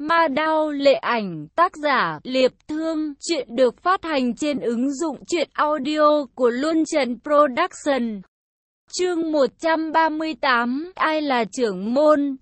Ma Đao Lệ Ảnh, tác giả Liệp Thương, chuyện được phát hành trên ứng dụng truyện audio của Luân Trần Production. Chương 138, ai là trưởng môn?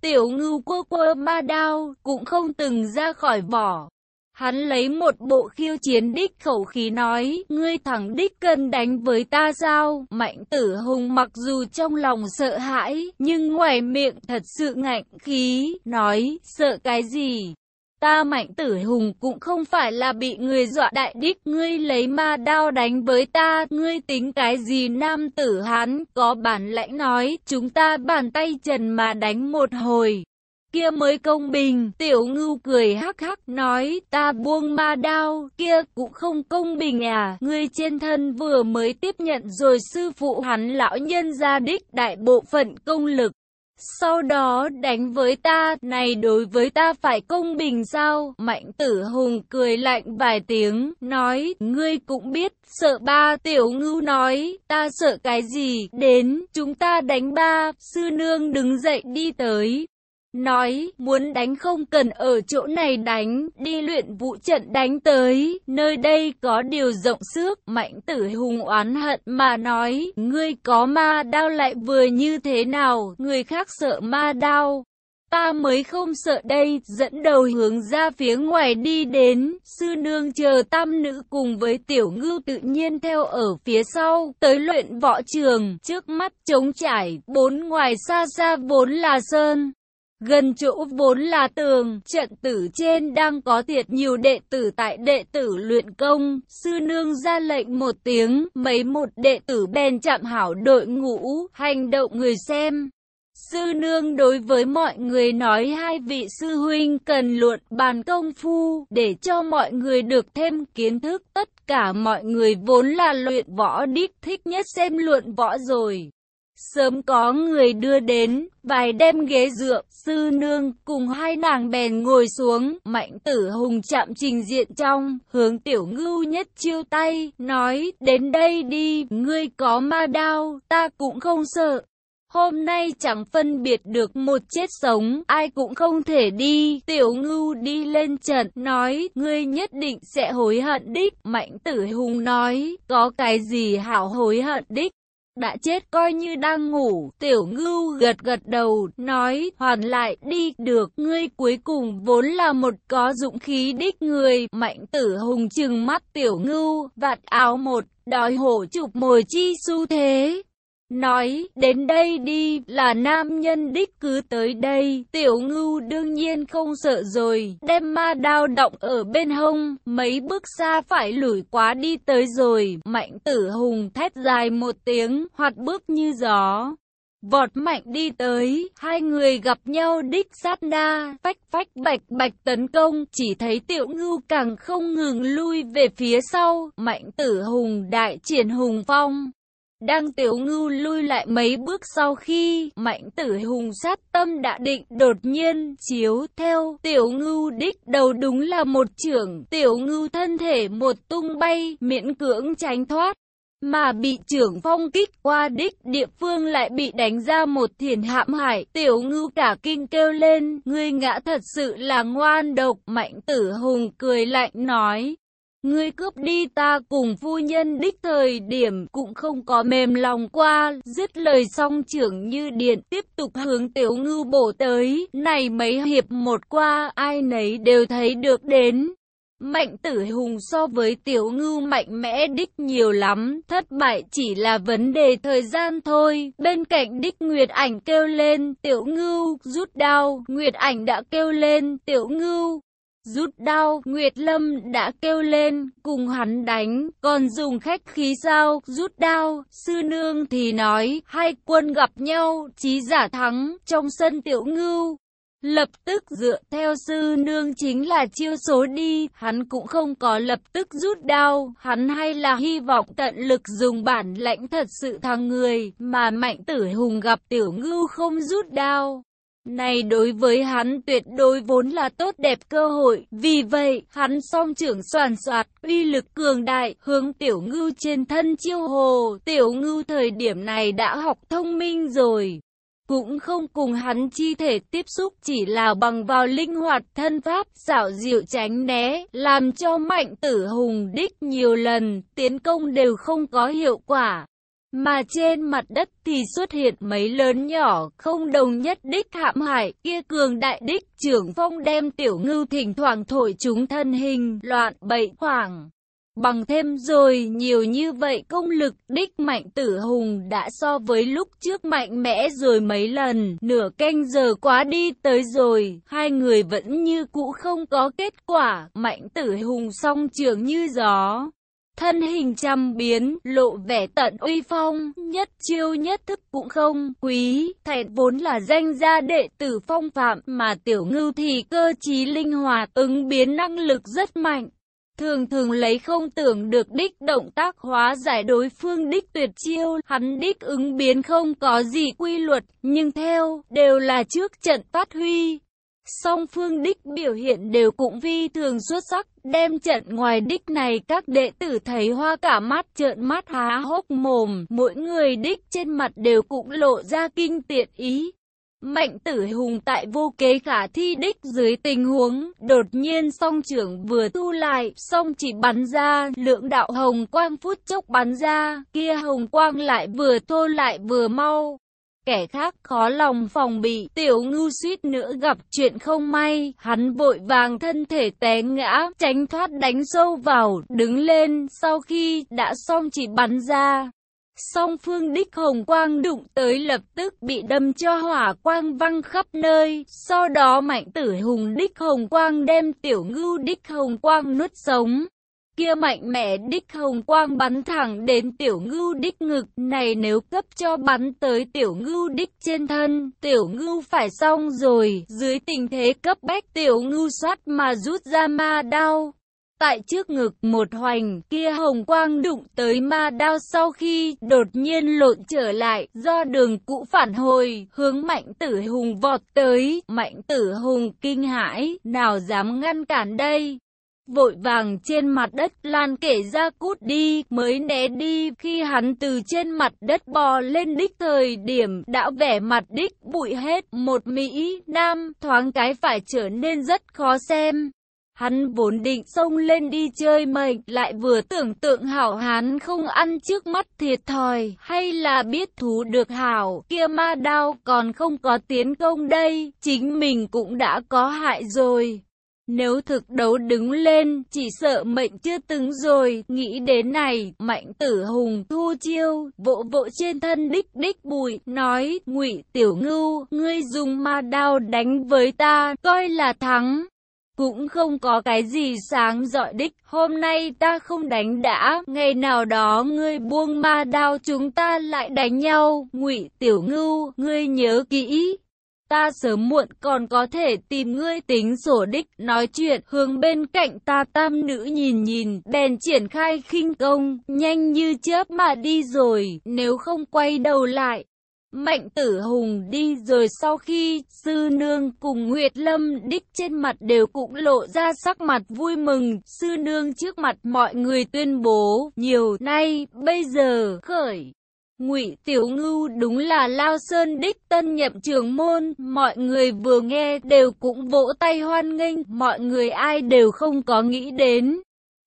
Tiểu ngưu quơ quơ ma đao, cũng không từng ra khỏi vỏ. Hắn lấy một bộ khiêu chiến đích khẩu khí nói, ngươi thẳng đích cần đánh với ta sao? Mạnh tử hùng mặc dù trong lòng sợ hãi, nhưng ngoài miệng thật sự ngạnh khí, nói, sợ cái gì? Ta mạnh tử hùng cũng không phải là bị người dọa đại đích, ngươi lấy ma đao đánh với ta, ngươi tính cái gì nam tử hắn, có bản lãnh nói, chúng ta bàn tay trần mà đánh một hồi kia mới công bình. Tiểu ngưu cười hắc hắc nói, ta buông ma đao, kia cũng không công bình à. Ngươi trên thân vừa mới tiếp nhận rồi sư phụ hắn lão nhân ra đích đại bộ phận công lực. Sau đó đánh với ta, này đối với ta phải công bình sao? Mạnh tử hùng cười lạnh vài tiếng, nói, ngươi cũng biết, sợ ba, tiểu ngưu nói, ta sợ cái gì, đến, chúng ta đánh ba, sư nương đứng dậy đi tới, Nói, muốn đánh không cần ở chỗ này đánh, đi luyện vũ trận đánh tới, nơi đây có điều rộng xước, mạnh tử hùng oán hận mà nói, ngươi có ma đao lại vừa như thế nào, người khác sợ ma đao. Ta mới không sợ đây, dẫn đầu hướng ra phía ngoài đi đến, sư nương chờ tam nữ cùng với tiểu ngưu tự nhiên theo ở phía sau, tới luyện võ trường, trước mắt trống trải, bốn ngoài xa xa vốn là sơn. Gần chỗ vốn là tường, trận tử trên đang có thiệt nhiều đệ tử tại đệ tử luyện công, sư nương ra lệnh một tiếng, mấy một đệ tử bèn chạm hảo đội ngũ, hành động người xem. Sư nương đối với mọi người nói hai vị sư huynh cần luận bàn công phu để cho mọi người được thêm kiến thức. Tất cả mọi người vốn là luyện võ đích thích nhất xem luận võ rồi. Sớm có người đưa đến, vài đem ghế dựa, sư nương cùng hai nàng bèn ngồi xuống, mạnh tử hùng chạm trình diện trong, hướng tiểu ngưu nhất chiêu tay, nói, đến đây đi, ngươi có ma đao, ta cũng không sợ. Hôm nay chẳng phân biệt được một chết sống, ai cũng không thể đi. Tiểu ngưu đi lên trận, nói, ngươi nhất định sẽ hối hận đích. Mạnh tử hùng nói, có cái gì hảo hối hận đích đã chết coi như đang ngủ. Tiểu ngưu gật gật đầu, nói, hoàn lại đi, được, ngươi cuối cùng vốn là một có dụng khí đích người. Mạnh tử hùng chừng mắt tiểu ngưu, vạt áo một, đòi hổ chụp mồi chi su thế nói, đến đây đi, là nam nhân đích cứ tới đây. Tiểu ngưu đương nhiên không sợ rồi, đem ma đao động ở bên hông, mấy bước xa phải lủi quá đi tới rồi. Mạnh tử hùng thét dài một tiếng, hoạt bước như gió. Vọt mạnh đi tới, hai người gặp nhau đích sát na, phách phách bạch bạch tấn công, chỉ thấy tiểu ngưu càng không ngừng lui về phía sau, mạnh tử hùng đại triển hùng phong. Đang tiểu ngưu lui lại mấy bước sau khi mạnh tử hùng sát tâm đã định đột nhiên chiếu theo tiểu ngưu đích đầu đúng là một trưởng. Tiểu ngưu thân thể một tung bay, miễn cưỡng tránh thoát. Mà bị trưởng phong kích qua đích địa phương lại bị đánh ra một thiền hạm hải tiểu ngưu cả kinh kêu lên, ngươi ngã thật sự là ngoan độc. Mạnh tử hùng cười lạnh nói Ngươi cướp đi ta cùng phu nhân đích thời điểm cũng không có mềm lòng qua, dứt lời xong trưởng như điện tiếp tục hướng tiểu ngưu bổ tới, này mấy hiệp một qua ai nấy đều thấy được đến. Mạnh tử hùng so với tiểu ngưu mạnh mẽ đích nhiều lắm, thất bại chỉ là vấn đề thời gian thôi. Bên cạnh đích Nguyệt ảnh kêu lên, tiểu ngưu, rút đao, Nguyệt ảnh đã kêu lên, tiểu ngưu, Rút đao, Nguyệt Lâm đã kêu lên, cùng hắn đánh, còn dùng khách khí sao, rút đao, sư nương thì nói, hai quân gặp nhau, chí giả thắng, trong sân tiểu ngưu. Lập tức dựa theo sư nương chính là chiêu số đi, hắn cũng không có lập tức rút đao, hắn hay là hy vọng tận lực dùng bản lãnh thật sự thằng người, mà mạnh tử hùng gặp tiểu ngưu không rút đao. Này đối với hắn tuyệt đối vốn là tốt đẹp cơ hội, vì vậy, hắn song trưởng soàn soạt, uy lực cường đại, hướng tiểu ngưu trên thân chiêu hồ, tiểu ngưu thời điểm này đã học thông minh rồi. cũng không cùng hắn chi thể tiếp xúc chỉ là bằng vào linh hoạt thân pháp, xảo diệu tránh né, làm cho mạnh tử hùng đích nhiều lần, tiến công đều không có hiệu quả. Mà trên mặt đất thì xuất hiện mấy lớn nhỏ, không đồng nhất đích hạm hải kia cường đại đích trưởng phong đem tiểu ngưu thỉnh thoảng thổi chúng thân hình, loạn bậy khoảng. Bằng thêm rồi nhiều như vậy công lực đích mạnh tử hùng đã so với lúc trước mạnh mẽ rồi mấy lần, nửa canh giờ quá đi tới rồi, hai người vẫn như cũ không có kết quả, mạnh tử hùng song trường như gió. Thân hình trăm biến, lộ vẻ tận uy phong, nhất chiêu nhất thức cũng không, quý, thẹn vốn là danh gia đệ tử phong phạm, mà tiểu ngưu thì cơ trí linh hoạt, ứng biến năng lực rất mạnh. Thường thường lấy không tưởng được đích động tác hóa giải đối phương đích tuyệt chiêu, hắn đích ứng biến không có gì quy luật, nhưng theo, đều là trước trận phát huy. Song phương đích biểu hiện đều cũng vi thường xuất sắc, đem trận ngoài đích này các đệ tử thấy hoa cả mắt trợn mắt há hốc mồm, mỗi người đích trên mặt đều cũng lộ ra kinh tiện ý. Mạnh tử hùng tại vô kế khả thi đích dưới tình huống, đột nhiên song trưởng vừa thu lại, song chỉ bắn ra, lượng đạo hồng quang phút chốc bắn ra, kia hồng quang lại vừa thô lại vừa mau. Kẻ khác khó lòng phòng bị, tiểu ngưu suýt nữa gặp chuyện không may, hắn vội vàng thân thể té ngã, tránh thoát đánh sâu vào, đứng lên, sau khi đã xong chỉ bắn ra. Song phương đích hồng quang đụng tới lập tức bị đâm cho hỏa quang văng khắp nơi, sau đó mạnh tử hùng đích hồng quang đem tiểu ngưu đích hồng quang nuốt sống. Kia mạnh mẽ đích hồng quang bắn thẳng đến tiểu ngưu đích ngực này nếu cấp cho bắn tới tiểu ngưu đích trên thân, tiểu ngưu phải xong rồi, dưới tình thế cấp bách tiểu ngưu soát mà rút ra ma đao. Tại trước ngực một hoành, kia hồng quang đụng tới ma đao sau khi đột nhiên lộn trở lại, do đường cũ phản hồi, hướng mạnh tử hùng vọt tới, mạnh tử hùng kinh hãi, nào dám ngăn cản đây. Vội vàng trên mặt đất lan kể ra cút đi, mới né đi, khi hắn từ trên mặt đất bò lên đích thời điểm, đã vẻ mặt đích bụi hết, một Mỹ, Nam, thoáng cái phải trở nên rất khó xem. Hắn vốn định xông lên đi chơi mệnh, lại vừa tưởng tượng hảo hán không ăn trước mắt thiệt thòi, hay là biết thú được hảo, kia ma đao còn không có tiến công đây, chính mình cũng đã có hại rồi. Nếu thực đấu đứng lên, chỉ sợ mệnh chưa từng rồi, nghĩ đến này, mạnh tử hùng thu chiêu, vỗ vỗ trên thân đích đích bụi, nói, ngụy tiểu ngưu, ngươi dùng ma đao đánh với ta, coi là thắng cũng không có cái gì sáng dọi đích. Hôm nay ta không đánh đã, ngày nào đó ngươi buông ma đao chúng ta lại đánh nhau. Ngụy Tiểu Ngưu, ngươi nhớ kỹ. Ta sớm muộn còn có thể tìm ngươi tính sổ đích, nói chuyện, hướng bên cạnh ta tam nữ nhìn nhìn, bèn triển khai khinh công, nhanh như chớp mà đi rồi, nếu không quay đầu lại, Mạnh tử hùng đi rồi sau khi sư nương cùng Nguyệt Lâm đích trên mặt đều cũng lộ ra sắc mặt vui mừng. Sư nương trước mặt mọi người tuyên bố nhiều nay bây giờ khởi. Ngụy Tiểu Ngưu đúng là Lao Sơn đích tân nhậm trường môn, mọi người vừa nghe đều cũng vỗ tay hoan nghênh, mọi người ai đều không có nghĩ đến.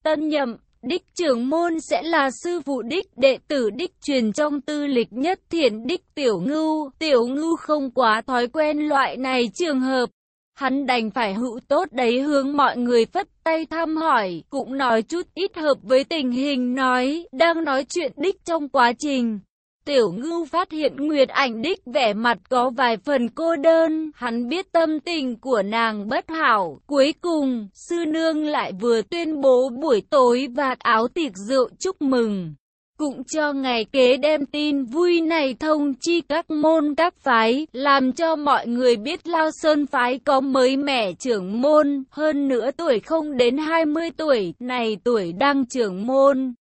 Tân nhậm đích trưởng môn sẽ là sư phụ đích đệ tử đích truyền trong tư lịch nhất thiện đích tiểu ngưu. Tiểu ngưu không quá thói quen loại này trường hợp. Hắn đành phải hữu tốt đấy hướng mọi người phất tay thăm hỏi, cũng nói chút ít hợp với tình hình nói, đang nói chuyện đích trong quá trình. Tiểu ngưu phát hiện Nguyệt ảnh đích vẻ mặt có vài phần cô đơn, hắn biết tâm tình của nàng bất hảo. Cuối cùng, sư nương lại vừa tuyên bố buổi tối và áo tiệc rượu chúc mừng. Cũng cho ngày kế đem tin vui này thông chi các môn các phái, làm cho mọi người biết Lao Sơn phái có mới mẻ trưởng môn, hơn nữa tuổi không đến 20 tuổi, này tuổi đang trưởng môn.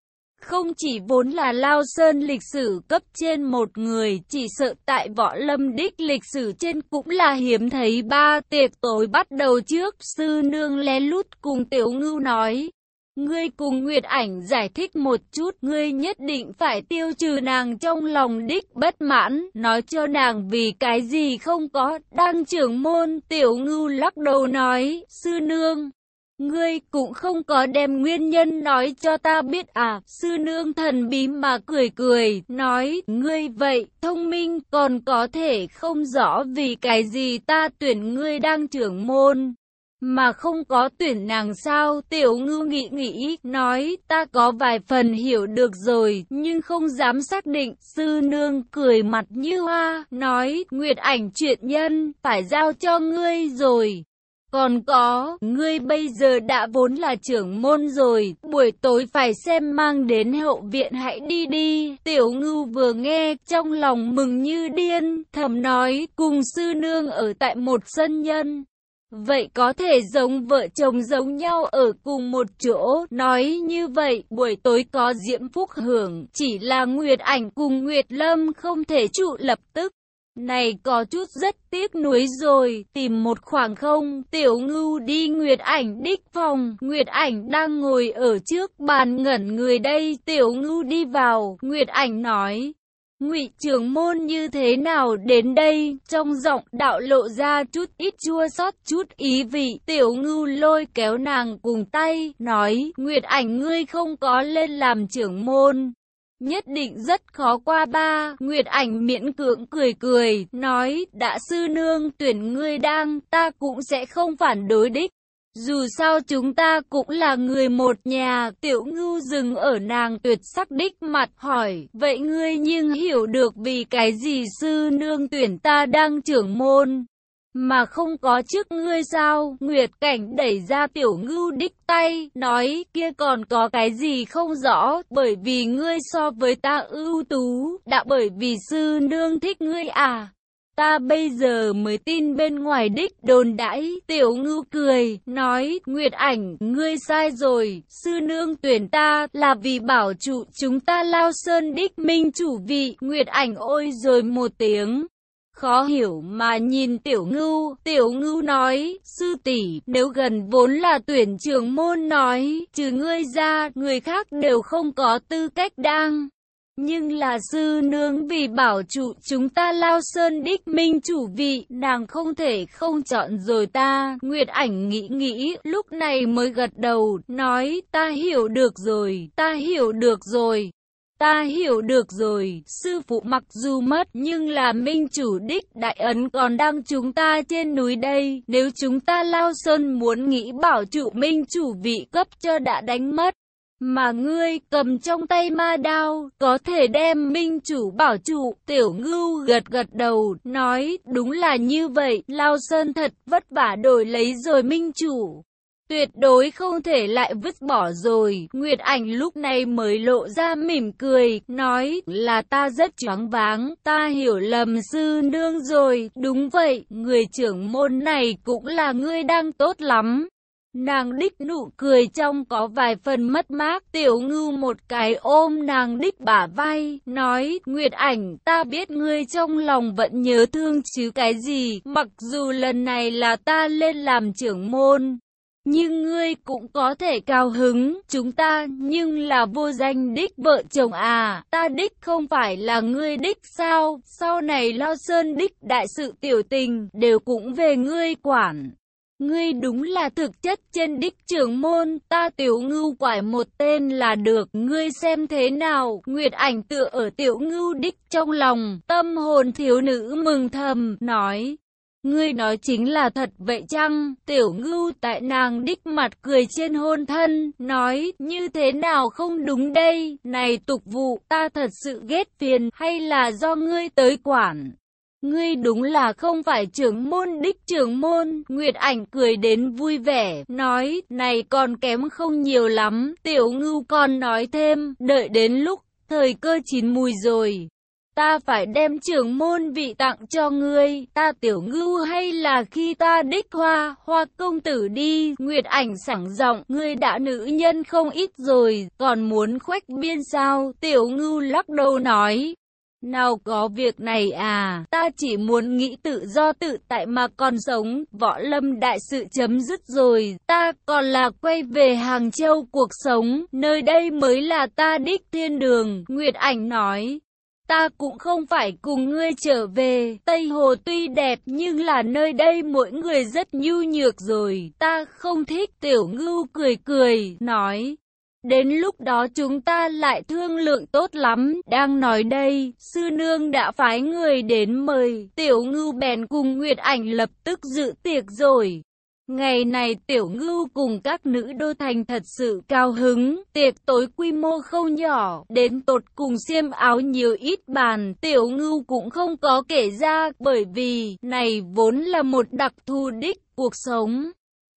Không chỉ vốn là Lao Sơn lịch sử cấp trên một người, chỉ sợ tại võ lâm đích lịch sử trên cũng là hiếm thấy ba tiệc tối bắt đầu trước. Sư nương lén lút cùng tiểu ngưu nói. Ngươi cùng Nguyệt Ảnh giải thích một chút, ngươi nhất định phải tiêu trừ nàng trong lòng đích bất mãn, nói cho nàng vì cái gì không có, đang trưởng môn, tiểu ngưu lắc đầu nói, sư nương. Ngươi cũng không có đem nguyên nhân nói cho ta biết à, sư nương thần bí mà cười cười, nói, ngươi vậy, thông minh, còn có thể không rõ vì cái gì ta tuyển ngươi đang trưởng môn mà không có tuyển nàng sao, tiểu ngư nghĩ nghĩ, nói, ta có vài phần hiểu được rồi, nhưng không dám xác định, sư nương cười mặt như hoa, nói, nguyệt ảnh chuyện nhân, phải giao cho ngươi rồi. Còn có, ngươi bây giờ đã vốn là trưởng môn rồi, buổi tối phải xem mang đến hậu viện hãy đi đi. Tiểu ngư vừa nghe, trong lòng mừng như điên, thầm nói, cùng sư nương ở tại một sân nhân. Vậy có thể giống vợ chồng giống nhau ở cùng một chỗ, nói như vậy, buổi tối có diễm phúc hưởng, chỉ là Nguyệt Ảnh cùng Nguyệt Lâm không thể trụ lập tức. Này có chút rất tiếc nuối rồi, tìm một khoảng không, tiểu ngưu đi Nguyệt Ảnh đích phòng, Nguyệt Ảnh đang ngồi ở trước bàn ngẩn người đây, tiểu ngưu đi vào, Nguyệt Ảnh nói, Ngụy trưởng môn như thế nào đến đây? Trong giọng đạo lộ ra chút ít chua xót chút ý vị. Tiểu ngưu lôi kéo nàng cùng tay, nói, Nguyệt ảnh ngươi không có lên làm trưởng môn. Nhất định rất khó qua ba, Nguyệt ảnh miễn cưỡng cười cười, nói, đã sư nương tuyển ngươi đang, ta cũng sẽ không phản đối đích. Dù sao chúng ta cũng là người một nhà, tiểu ngưu dừng ở nàng tuyệt sắc đích mặt hỏi, vậy ngươi nhưng hiểu được vì cái gì sư nương tuyển ta đang trưởng môn, mà không có trước ngươi sao? Nguyệt cảnh đẩy ra tiểu ngưu đích tay, nói kia còn có cái gì không rõ, bởi vì ngươi so với ta ưu tú, đã bởi vì sư nương thích ngươi à. Ta bây giờ mới tin bên ngoài đích đồn đãi, tiểu ngưu cười, nói, Nguyệt ảnh, ngươi sai rồi, sư nương tuyển ta là vì bảo trụ chúng ta lao sơn đích minh chủ vị, Nguyệt ảnh ôi rồi một tiếng. Khó hiểu mà nhìn tiểu ngưu, tiểu ngưu nói, sư tỷ nếu gần vốn là tuyển trường môn nói, trừ ngươi ra, người khác đều không có tư cách đang. Nhưng là sư nương vì bảo trụ chúng ta lao sơn đích minh chủ vị, nàng không thể không chọn rồi ta. Nguyệt ảnh nghĩ nghĩ, lúc này mới gật đầu, nói ta hiểu được rồi, ta hiểu được rồi. Ta hiểu được rồi, sư phụ mặc dù mất nhưng là minh chủ đích đại ấn còn đang chúng ta trên núi đây. Nếu chúng ta lao sơn muốn nghĩ bảo trụ minh chủ vị cấp cho đã đánh mất. Mà ngươi cầm trong tay ma đao, có thể đem minh chủ bảo trụ, tiểu ngưu gật gật đầu, nói, đúng là như vậy, Lao Sơn thật vất vả đổi lấy rồi minh chủ. Tuyệt đối không thể lại vứt bỏ rồi, Nguyệt Ảnh lúc này mới lộ ra mỉm cười, nói là ta rất choáng váng, ta hiểu lầm sư nương rồi, đúng vậy, người trưởng môn này cũng là ngươi đang tốt lắm. Nàng đích nụ cười trong có vài phần mất mát, tiểu ngưu một cái ôm nàng đích bả vai, nói, Nguyệt ảnh, ta biết ngươi trong lòng vẫn nhớ thương chứ cái gì, mặc dù lần này là ta lên làm trưởng môn. Nhưng ngươi cũng có thể cao hứng, chúng ta, nhưng là vô danh đích vợ chồng à, ta đích không phải là ngươi đích sao, sau này lo sơn đích đại sự tiểu tình, đều cũng về ngươi quản. Ngươi đúng là thực chất trên đích trưởng môn, ta tiểu ngưu quải một tên là được, ngươi xem thế nào, Nguyệt ảnh tựa ở tiểu ngưu đích trong lòng, tâm hồn thiếu nữ mừng thầm, nói. Ngươi nói chính là thật vậy chăng? Tiểu ngưu tại nàng đích mặt cười trên hôn thân, nói, như thế nào không đúng đây? Này tục vụ, ta thật sự ghét phiền, hay là do ngươi tới quản? Ngươi đúng là không phải trưởng môn đích trưởng môn, Nguyệt ảnh cười đến vui vẻ, nói, này còn kém không nhiều lắm, tiểu ngưu còn nói thêm, đợi đến lúc, thời cơ chín mùi rồi. Ta phải đem trưởng môn vị tặng cho ngươi, ta tiểu ngưu hay là khi ta đích hoa, hoa công tử đi, Nguyệt ảnh sảng giọng, ngươi đã nữ nhân không ít rồi, còn muốn khoách biên sao, tiểu ngưu lắc đầu nói. Nào có việc này à, ta chỉ muốn nghĩ tự do tự tại mà còn sống, võ lâm đại sự chấm dứt rồi, ta còn là quay về Hàng Châu cuộc sống, nơi đây mới là ta đích thiên đường, Nguyệt Ảnh nói. Ta cũng không phải cùng ngươi trở về, Tây Hồ tuy đẹp nhưng là nơi đây mỗi người rất nhu nhược rồi, ta không thích tiểu ngưu cười cười, nói. Đến lúc đó chúng ta lại thương lượng tốt lắm, đang nói đây, sư nương đã phái người đến mời, tiểu ngưu bèn cùng Nguyệt Ảnh lập tức dự tiệc rồi. Ngày này tiểu ngưu cùng các nữ đô thành thật sự cao hứng, tiệc tối quy mô không nhỏ, đến tột cùng xiêm áo nhiều ít bàn, tiểu ngưu cũng không có kể ra, bởi vì, này vốn là một đặc thù đích cuộc sống.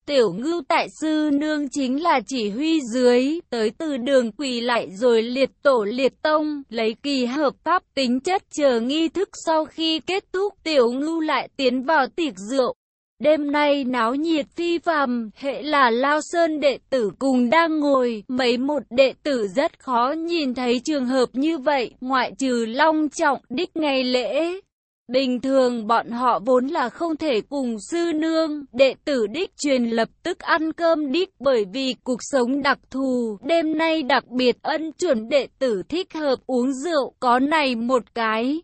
Tiểu ngưu tại sư nương chính là chỉ huy dưới, tới từ đường quỳ lại rồi liệt tổ liệt tông, lấy kỳ hợp pháp tính chất chờ nghi thức sau khi kết thúc tiểu ngưu lại tiến vào tiệc rượu. Đêm nay náo nhiệt phi phàm, hệ là Lao Sơn đệ tử cùng đang ngồi, mấy một đệ tử rất khó nhìn thấy trường hợp như vậy, ngoại trừ long trọng đích ngày lễ. Bình thường bọn họ vốn là không thể cùng sư nương, đệ tử đích truyền lập tức ăn cơm đích bởi vì cuộc sống đặc thù, đêm nay đặc biệt ân chuẩn đệ tử thích hợp uống rượu, có này một cái.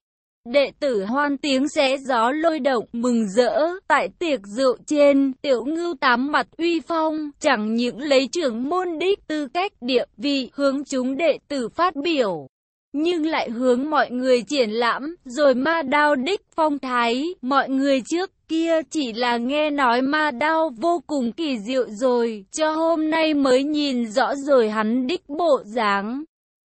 Đệ tử hoan tiếng xé gió lôi động, mừng rỡ, tại tiệc rượu trên, tiểu ngưu tám mặt uy phong, chẳng những lấy trưởng môn đích tư cách địa vị, hướng chúng đệ tử phát biểu. Nhưng lại hướng mọi người triển lãm, rồi ma đao đích phong thái, mọi người trước kia chỉ là nghe nói ma đao vô cùng kỳ diệu rồi, cho hôm nay mới nhìn rõ rồi hắn đích bộ dáng.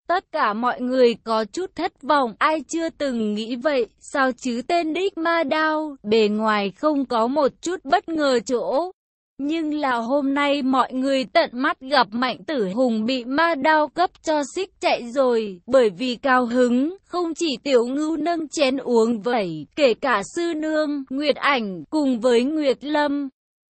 Tất cả mọi người có chút thất vọng, ai chưa từng nghĩ vậy, sao chứ tên đích ma đao, bề ngoài không có một chút bất ngờ chỗ. Nhưng là hôm nay mọi người tận mắt gặp mạnh tử hùng bị ma đao cấp cho xích chạy rồi, bởi vì cao hứng, không chỉ tiểu ngưu nâng chén uống vẩy, kể cả sư nương, Nguyệt ảnh, cùng với Nguyệt lâm,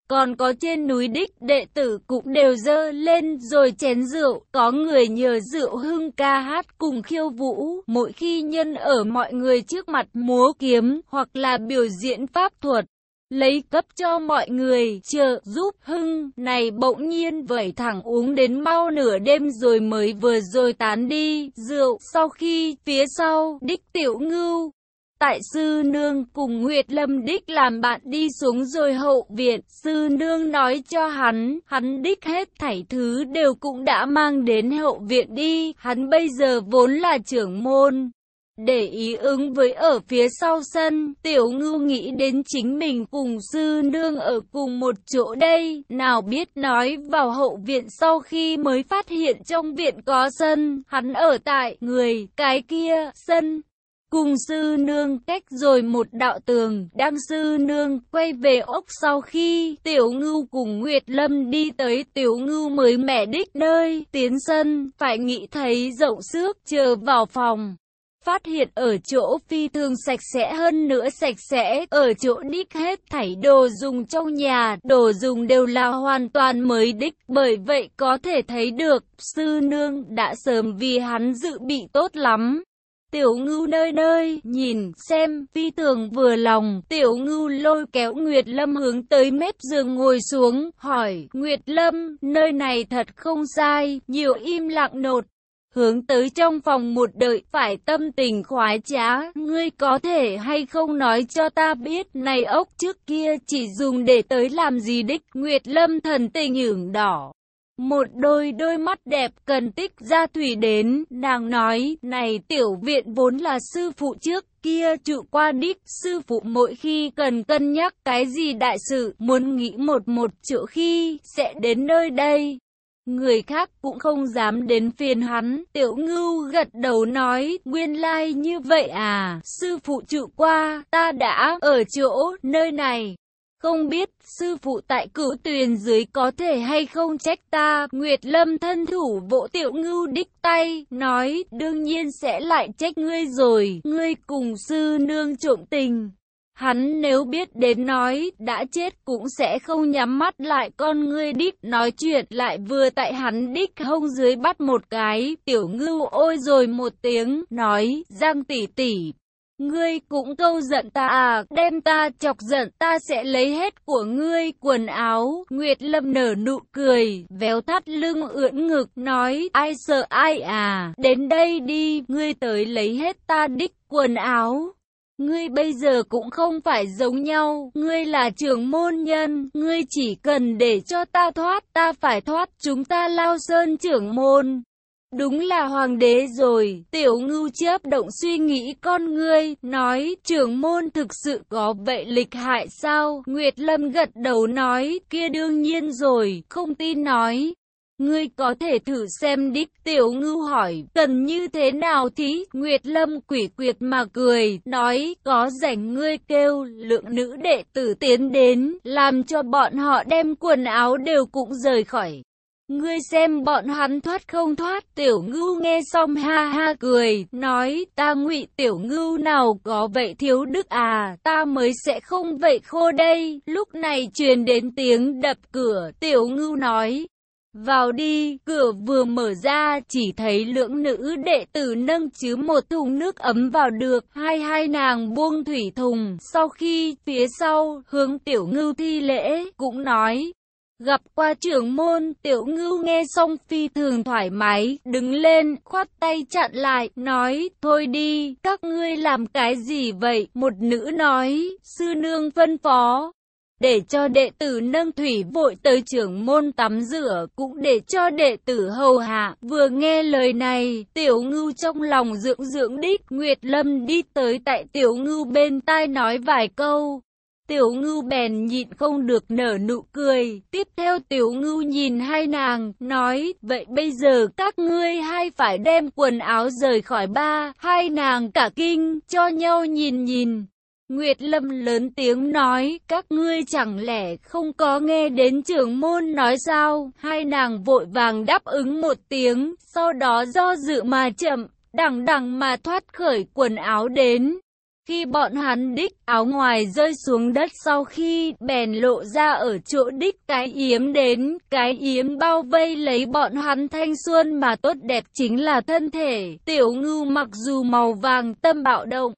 còn có trên núi đích đệ tử cũng đều dơ lên rồi chén rượu, có người nhờ rượu hưng ca hát cùng khiêu vũ, mỗi khi nhân ở mọi người trước mặt múa kiếm hoặc là biểu diễn pháp thuật. Lấy cấp cho mọi người, chờ giúp hưng, này bỗng nhiên vẩy thẳng uống đến mau nửa đêm rồi mới vừa rồi tán đi, rượu, sau khi, phía sau, đích tiểu ngưu, Tại sư nương cùng Nguyệt Lâm Đích làm bạn đi xuống rồi hậu viện, sư nương nói cho hắn, hắn đích hết thảy thứ đều cũng đã mang đến hậu viện đi, hắn bây giờ vốn là trưởng môn. Để ý ứng với ở phía sau sân, tiểu ngưu nghĩ đến chính mình cùng sư nương ở cùng một chỗ đây, nào biết nói vào hậu viện sau khi mới phát hiện trong viện có sân, hắn ở tại người, cái kia, sân, Cùng sư nương cách rồi một đạo tường, đang sư nương quay về ốc sau khi tiểu ngưu cùng Nguyệt Lâm đi tới tiểu ngưu mới mẻ đích nơi, tiến sân, phải nghĩ thấy rộng xước, chờ vào phòng. Phát hiện ở chỗ phi thường sạch sẽ hơn nữa sạch sẽ, ở chỗ đích hết thảy đồ dùng trong nhà, đồ dùng đều là hoàn toàn mới đích, bởi vậy có thể thấy được, sư nương đã sớm vì hắn dự bị tốt lắm. Tiểu ngưu nơi nơi, nhìn, xem, phi tường vừa lòng, tiểu ngưu lôi kéo Nguyệt Lâm hướng tới mép giường ngồi xuống, hỏi, Nguyệt Lâm, nơi này thật không sai, nhiều im lặng nột. Hướng tới trong phòng một đợi, phải tâm tình khoái trá, ngươi có thể hay không nói cho ta biết, này ốc trước kia chỉ dùng để tới làm gì đích, Nguyệt Lâm thần tình hưởng đỏ. Một đôi đôi mắt đẹp cần tích ra thủy đến, nàng nói, này tiểu viện vốn là sư phụ trước kia trụ qua đích, sư phụ mỗi khi cần cân nhắc cái gì đại sự, muốn nghĩ một một chỗ khi, sẽ đến nơi đây. Người khác cũng không dám đến phiền hắn, tiểu ngưu gật đầu nói, nguyên lai like như vậy à, sư phụ trụ qua, ta đã ở chỗ, nơi này. Không biết, sư phụ tại cửu tuyền dưới có thể hay không trách ta, Nguyệt Lâm thân thủ vỗ tiểu ngưu đích tay, nói, đương nhiên sẽ lại trách ngươi rồi, ngươi cùng sư nương trộm tình. Hắn nếu biết đến nói đã chết cũng sẽ không nhắm mắt lại con ngươi đích. Nói chuyện lại vừa tại hắn đích hông dưới bắt một cái. Tiểu ngưu ôi rồi một tiếng nói giang tỷ tỷ Ngươi cũng câu giận ta à, đem ta chọc giận ta sẽ lấy hết của ngươi quần áo. Nguyệt Lâm nở nụ cười, véo thắt lưng ưỡn ngực, nói, ai sợ ai à, đến đây đi, ngươi tới lấy hết ta đích quần áo. Ngươi bây giờ cũng không phải giống nhau, ngươi là trưởng môn nhân, ngươi chỉ cần để cho ta thoát, ta phải thoát, chúng ta lao sơn trưởng môn. Đúng là hoàng đế rồi, tiểu ngưu chớp động suy nghĩ con ngươi, nói, trưởng môn thực sự có vậy lịch hại sao? Nguyệt Lâm gật đầu nói, kia đương nhiên rồi, không tin nói. Ngươi có thể thử xem đích tiểu ngưu hỏi, cần như thế nào thí? Nguyệt Lâm quỷ quyệt mà cười, nói, có rảnh ngươi kêu, lượng nữ đệ tử tiến đến, làm cho bọn họ đem quần áo đều cũng rời khỏi. Ngươi xem bọn hắn thoát không thoát, tiểu ngưu nghe xong ha ha cười, nói, ta ngụy tiểu ngưu nào có vậy thiếu đức à, ta mới sẽ không vậy khô đây, lúc này truyền đến tiếng đập cửa, tiểu ngưu nói, vào đi, cửa vừa mở ra, chỉ thấy lưỡng nữ đệ tử nâng chứ một thùng nước ấm vào được, hai hai nàng buông thủy thùng, sau khi, phía sau, hướng tiểu ngưu thi lễ, cũng nói, Gặp qua trưởng môn, tiểu ngưu nghe xong phi thường thoải mái, đứng lên, khoát tay chặn lại, nói, thôi đi, các ngươi làm cái gì vậy? Một nữ nói, sư nương phân phó. Để cho đệ tử nâng thủy vội tới trưởng môn tắm rửa, cũng để cho đệ tử hầu hạ. Vừa nghe lời này, tiểu ngưu trong lòng dưỡng dưỡng đích, Nguyệt Lâm đi tới tại tiểu ngưu bên tai nói vài câu. Tiểu ngưu bèn nhịn không được nở nụ cười. Tiếp theo tiểu ngưu nhìn hai nàng, nói, vậy bây giờ các ngươi hai phải đem quần áo rời khỏi ba. Hai nàng cả kinh, cho nhau nhìn nhìn. Nguyệt Lâm lớn tiếng nói, các ngươi chẳng lẽ không có nghe đến trưởng môn nói sao? Hai nàng vội vàng đáp ứng một tiếng, sau đó do dự mà chậm, đằng đằng mà thoát khởi quần áo đến. Khi bọn hắn đích áo ngoài rơi xuống đất sau khi bèn lộ ra ở chỗ đích cái yếm đến, cái yếm bao vây lấy bọn hắn thanh xuân mà tốt đẹp chính là thân thể. Tiểu ngưu mặc dù màu vàng tâm bạo động,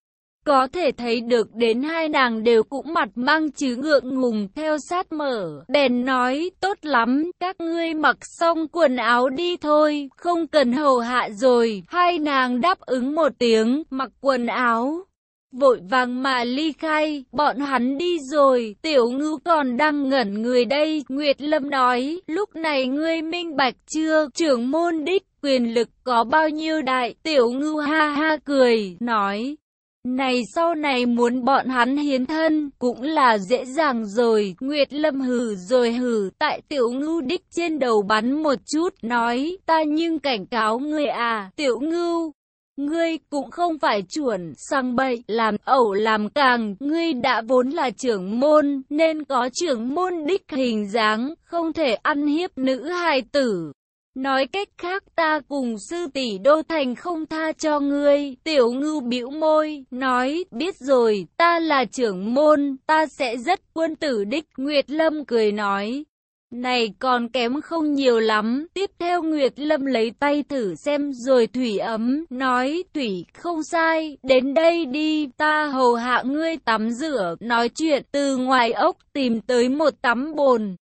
có thể thấy được đến hai nàng đều cũng mặt mang chứ ngượng ngùng theo sát mở. Bèn nói, tốt lắm, các ngươi mặc xong quần áo đi thôi, không cần hầu hạ rồi. Hai nàng đáp ứng một tiếng, mặc quần áo vội vàng mà ly khai, bọn hắn đi rồi, tiểu ngưu còn đang ngẩn người đây, Nguyệt Lâm nói, lúc này ngươi minh bạch chưa, trưởng môn đích, quyền lực có bao nhiêu đại, tiểu ngưu ha ha cười, nói. Này sau này muốn bọn hắn hiến thân, cũng là dễ dàng rồi, Nguyệt Lâm hừ rồi hừ, tại tiểu ngưu đích trên đầu bắn một chút, nói, ta nhưng cảnh cáo ngươi à, tiểu ngưu, Ngươi cũng không phải chuẩn, sang bậy, làm ẩu làm càng, ngươi đã vốn là trưởng môn, nên có trưởng môn đích hình dáng, không thể ăn hiếp nữ hài tử. Nói cách khác ta cùng sư tỷ đô thành không tha cho ngươi, tiểu ngưu bĩu môi, nói, biết rồi, ta là trưởng môn, ta sẽ rất quân tử đích, Nguyệt Lâm cười nói, này còn kém không nhiều lắm. Tiếp theo Nguyệt Lâm lấy tay thử xem rồi Thủy ấm, nói Thủy không sai, đến đây đi, ta hầu hạ ngươi tắm rửa, nói chuyện từ ngoài ốc tìm tới một tắm bồn.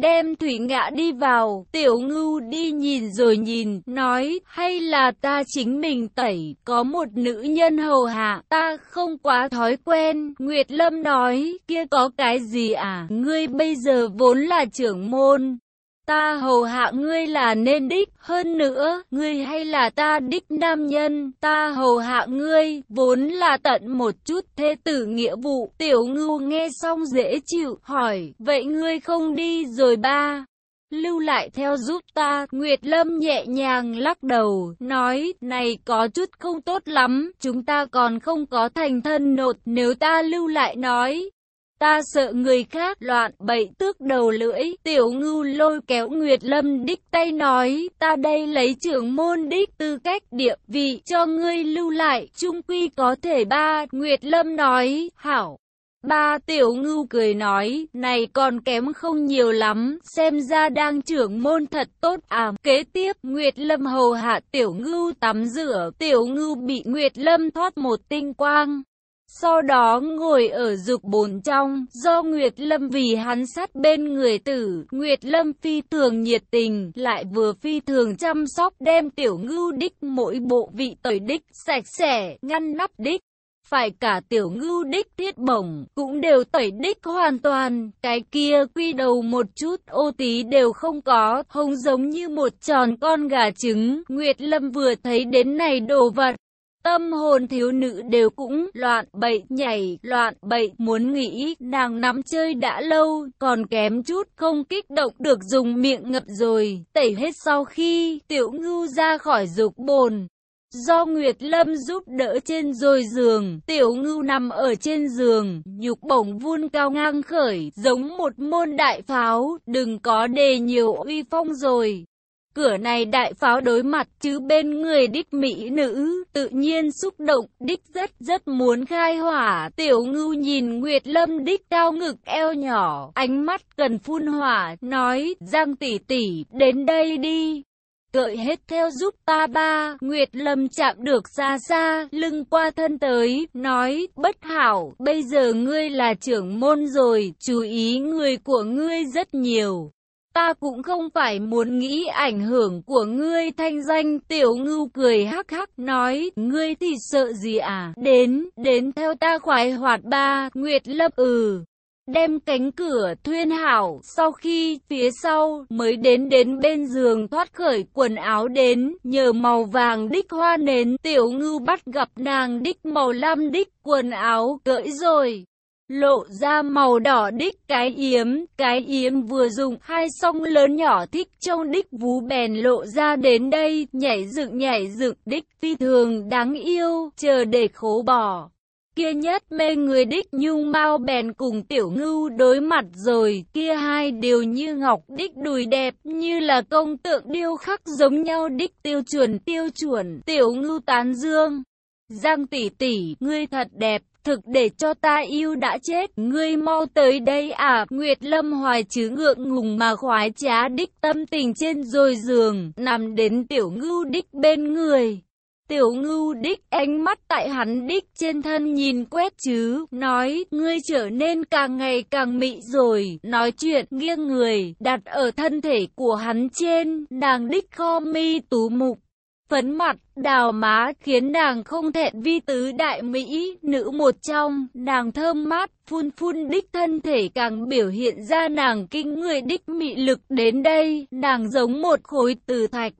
Đem thủy ngã đi vào, tiểu ngưu đi nhìn rồi nhìn, nói, hay là ta chính mình tẩy, có một nữ nhân hầu hạ, ta không quá thói quen. Nguyệt Lâm nói, kia có cái gì à, ngươi bây giờ vốn là trưởng môn. Ta hầu hạ ngươi là nên đích, hơn nữa, ngươi hay là ta đích nam nhân, ta hầu hạ ngươi, vốn là tận một chút thế tử nghĩa vụ. Tiểu ngưu nghe xong dễ chịu, hỏi, vậy ngươi không đi rồi ba? Lưu lại theo giúp ta, Nguyệt Lâm nhẹ nhàng lắc đầu, nói, này có chút không tốt lắm, chúng ta còn không có thành thân nột, nếu ta lưu lại nói, Ta sợ người khác loạn bậy tước đầu lưỡi, tiểu ngưu lôi kéo Nguyệt Lâm đích tay nói, ta đây lấy trưởng môn đích tư cách địa vị cho ngươi lưu lại, trung quy có thể ba, Nguyệt Lâm nói, hảo. Ba tiểu ngưu cười nói, này còn kém không nhiều lắm, xem ra đang trưởng môn thật tốt à. Kế tiếp, Nguyệt Lâm hầu hạ tiểu ngưu tắm rửa, tiểu ngưu bị Nguyệt Lâm thoát một tinh quang. Sau đó ngồi ở dục bồn trong, do Nguyệt Lâm vì hắn sát bên người tử, Nguyệt Lâm phi thường nhiệt tình, lại vừa phi thường chăm sóc đem tiểu ngưu đích mỗi bộ vị tẩy đích, sạch sẽ, ngăn nắp đích. Phải cả tiểu ngưu đích thiết bổng, cũng đều tẩy đích hoàn toàn, cái kia quy đầu một chút ô tí đều không có, hông giống như một tròn con gà trứng, Nguyệt Lâm vừa thấy đến này đồ vật, Tâm hồn thiếu nữ đều cũng loạn bậy nhảy, loạn bậy, muốn nghĩ nàng nắm chơi đã lâu, còn kém chút không kích động được dùng miệng ngập rồi, tẩy hết sau khi tiểu ngưu ra khỏi dục bồn. Do Nguyệt Lâm giúp đỡ trên rồi giường, tiểu ngưu nằm ở trên giường, nhục bổng vun cao ngang khởi, giống một môn đại pháo, đừng có đề nhiều uy phong rồi. Cửa này đại pháo đối mặt chứ bên người đích mỹ nữ, tự nhiên xúc động, đích rất rất muốn khai hỏa. Tiểu ngưu nhìn Nguyệt Lâm đích cao ngực eo nhỏ, ánh mắt cần phun hỏa, nói, Giang tỷ tỷ, đến đây đi. Gợi hết theo giúp ta ba, Nguyệt Lâm chạm được xa xa, lưng qua thân tới, nói, bất hảo, bây giờ ngươi là trưởng môn rồi, chú ý người của ngươi rất nhiều. Ta cũng không phải muốn nghĩ ảnh hưởng của ngươi, thanh danh tiểu ngưu cười hắc hắc nói, ngươi thì sợ gì à? Đến đến theo ta khoái hoạt ba, nguyệt lâm ừ. Đem cánh cửa thuyên hảo, sau khi phía sau mới đến đến bên giường thoát khởi quần áo đến, nhờ màu vàng đích hoa nến, tiểu ngưu bắt gặp nàng đích màu lam đích quần áo, gợi rồi lộ ra màu đỏ đích cái yếm, cái yếm vừa dùng hai song lớn nhỏ thích trông đích vú bèn lộ ra đến đây, nhảy dựng nhảy dựng đích phi thường đáng yêu, chờ để khố bỏ. Kia nhất mê người đích nhung mau bèn cùng tiểu ngưu đối mặt rồi, kia hai đều như ngọc đích đùi đẹp, như là công tượng điêu khắc giống nhau đích tiêu chuẩn tiêu chuẩn, tiểu ngưu tán dương. Giang tỷ tỷ, ngươi thật đẹp, thực để cho ta yêu đã chết, ngươi mau tới đây à, Nguyệt Lâm hoài chứ ngượng ngùng mà khoái trá đích tâm tình trên rồi giường, nằm đến tiểu ngưu đích bên người. Tiểu ngưu đích ánh mắt tại hắn đích trên thân nhìn quét chứ, nói, ngươi trở nên càng ngày càng mị rồi, nói chuyện nghiêng người, đặt ở thân thể của hắn trên, nàng đích kho mi tú mục, phấn mặt, đào má khiến nàng không thẹn vi tứ đại Mỹ, nữ một trong, nàng thơm mát, phun phun đích thân thể càng biểu hiện ra nàng kinh người đích mị lực đến đây, nàng giống một khối từ thạch.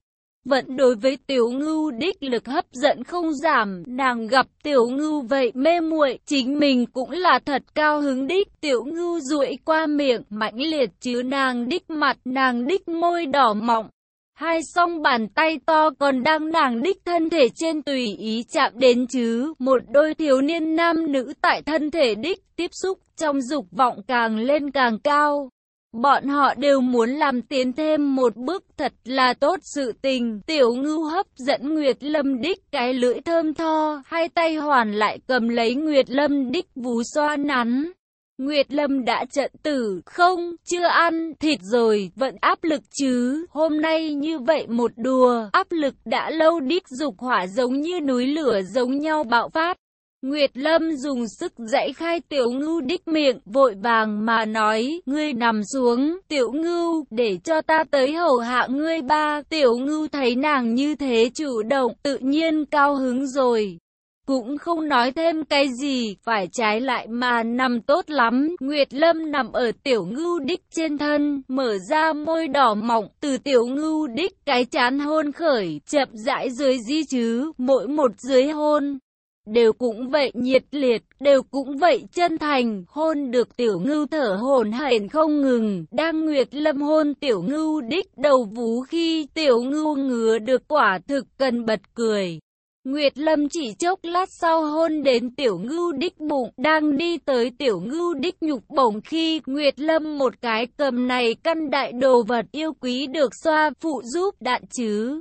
Vẫn đối với tiểu ngưu đích lực hấp dẫn không giảm, nàng gặp tiểu ngưu vậy mê muội chính mình cũng là thật cao hứng đích, tiểu ngưu rụi qua miệng, mãnh liệt chứ nàng đích mặt, nàng đích môi đỏ mọng, Hai song bàn tay to còn đang nàng đích thân thể trên tùy ý chạm đến chứ. Một đôi thiếu niên nam nữ tại thân thể đích tiếp xúc trong dục vọng càng lên càng cao. Bọn họ đều muốn làm tiến thêm một bước thật là tốt sự tình. Tiểu ngưu hấp dẫn Nguyệt Lâm đích cái lưỡi thơm tho, hai tay hoàn lại cầm lấy Nguyệt Lâm đích vú xoa nắn. Nguyệt Lâm đã trận tử, không, chưa ăn thịt rồi, vẫn áp lực chứ, hôm nay như vậy một đùa, áp lực đã lâu đít dục hỏa giống như núi lửa giống nhau bạo phát. Nguyệt Lâm dùng sức dãy khai tiểu ngưu đích miệng, vội vàng mà nói, ngươi nằm xuống, tiểu ngưu, để cho ta tới hầu hạ ngươi ba, tiểu ngưu thấy nàng như thế chủ động, tự nhiên cao hứng rồi cũng không nói thêm cái gì, phải trái lại mà nằm tốt lắm. Nguyệt Lâm nằm ở tiểu ngưu đích trên thân, mở ra môi đỏ mọng, từ tiểu ngưu đích cái chán hôn khởi, chậm rãi dưới di chứ, mỗi một dưới hôn. Đều cũng vậy nhiệt liệt, đều cũng vậy chân thành, hôn được tiểu ngưu thở hồn hển không ngừng, đang nguyệt lâm hôn tiểu ngưu đích đầu vú khi tiểu ngưu ngứa được quả thực cần bật cười. Nguyệt Lâm chỉ chốc lát sau hôn đến tiểu ngưu đích bụng, đang đi tới tiểu ngưu đích nhục bổng khi Nguyệt Lâm một cái cầm này căn đại đồ vật yêu quý được xoa phụ giúp đạn chứ.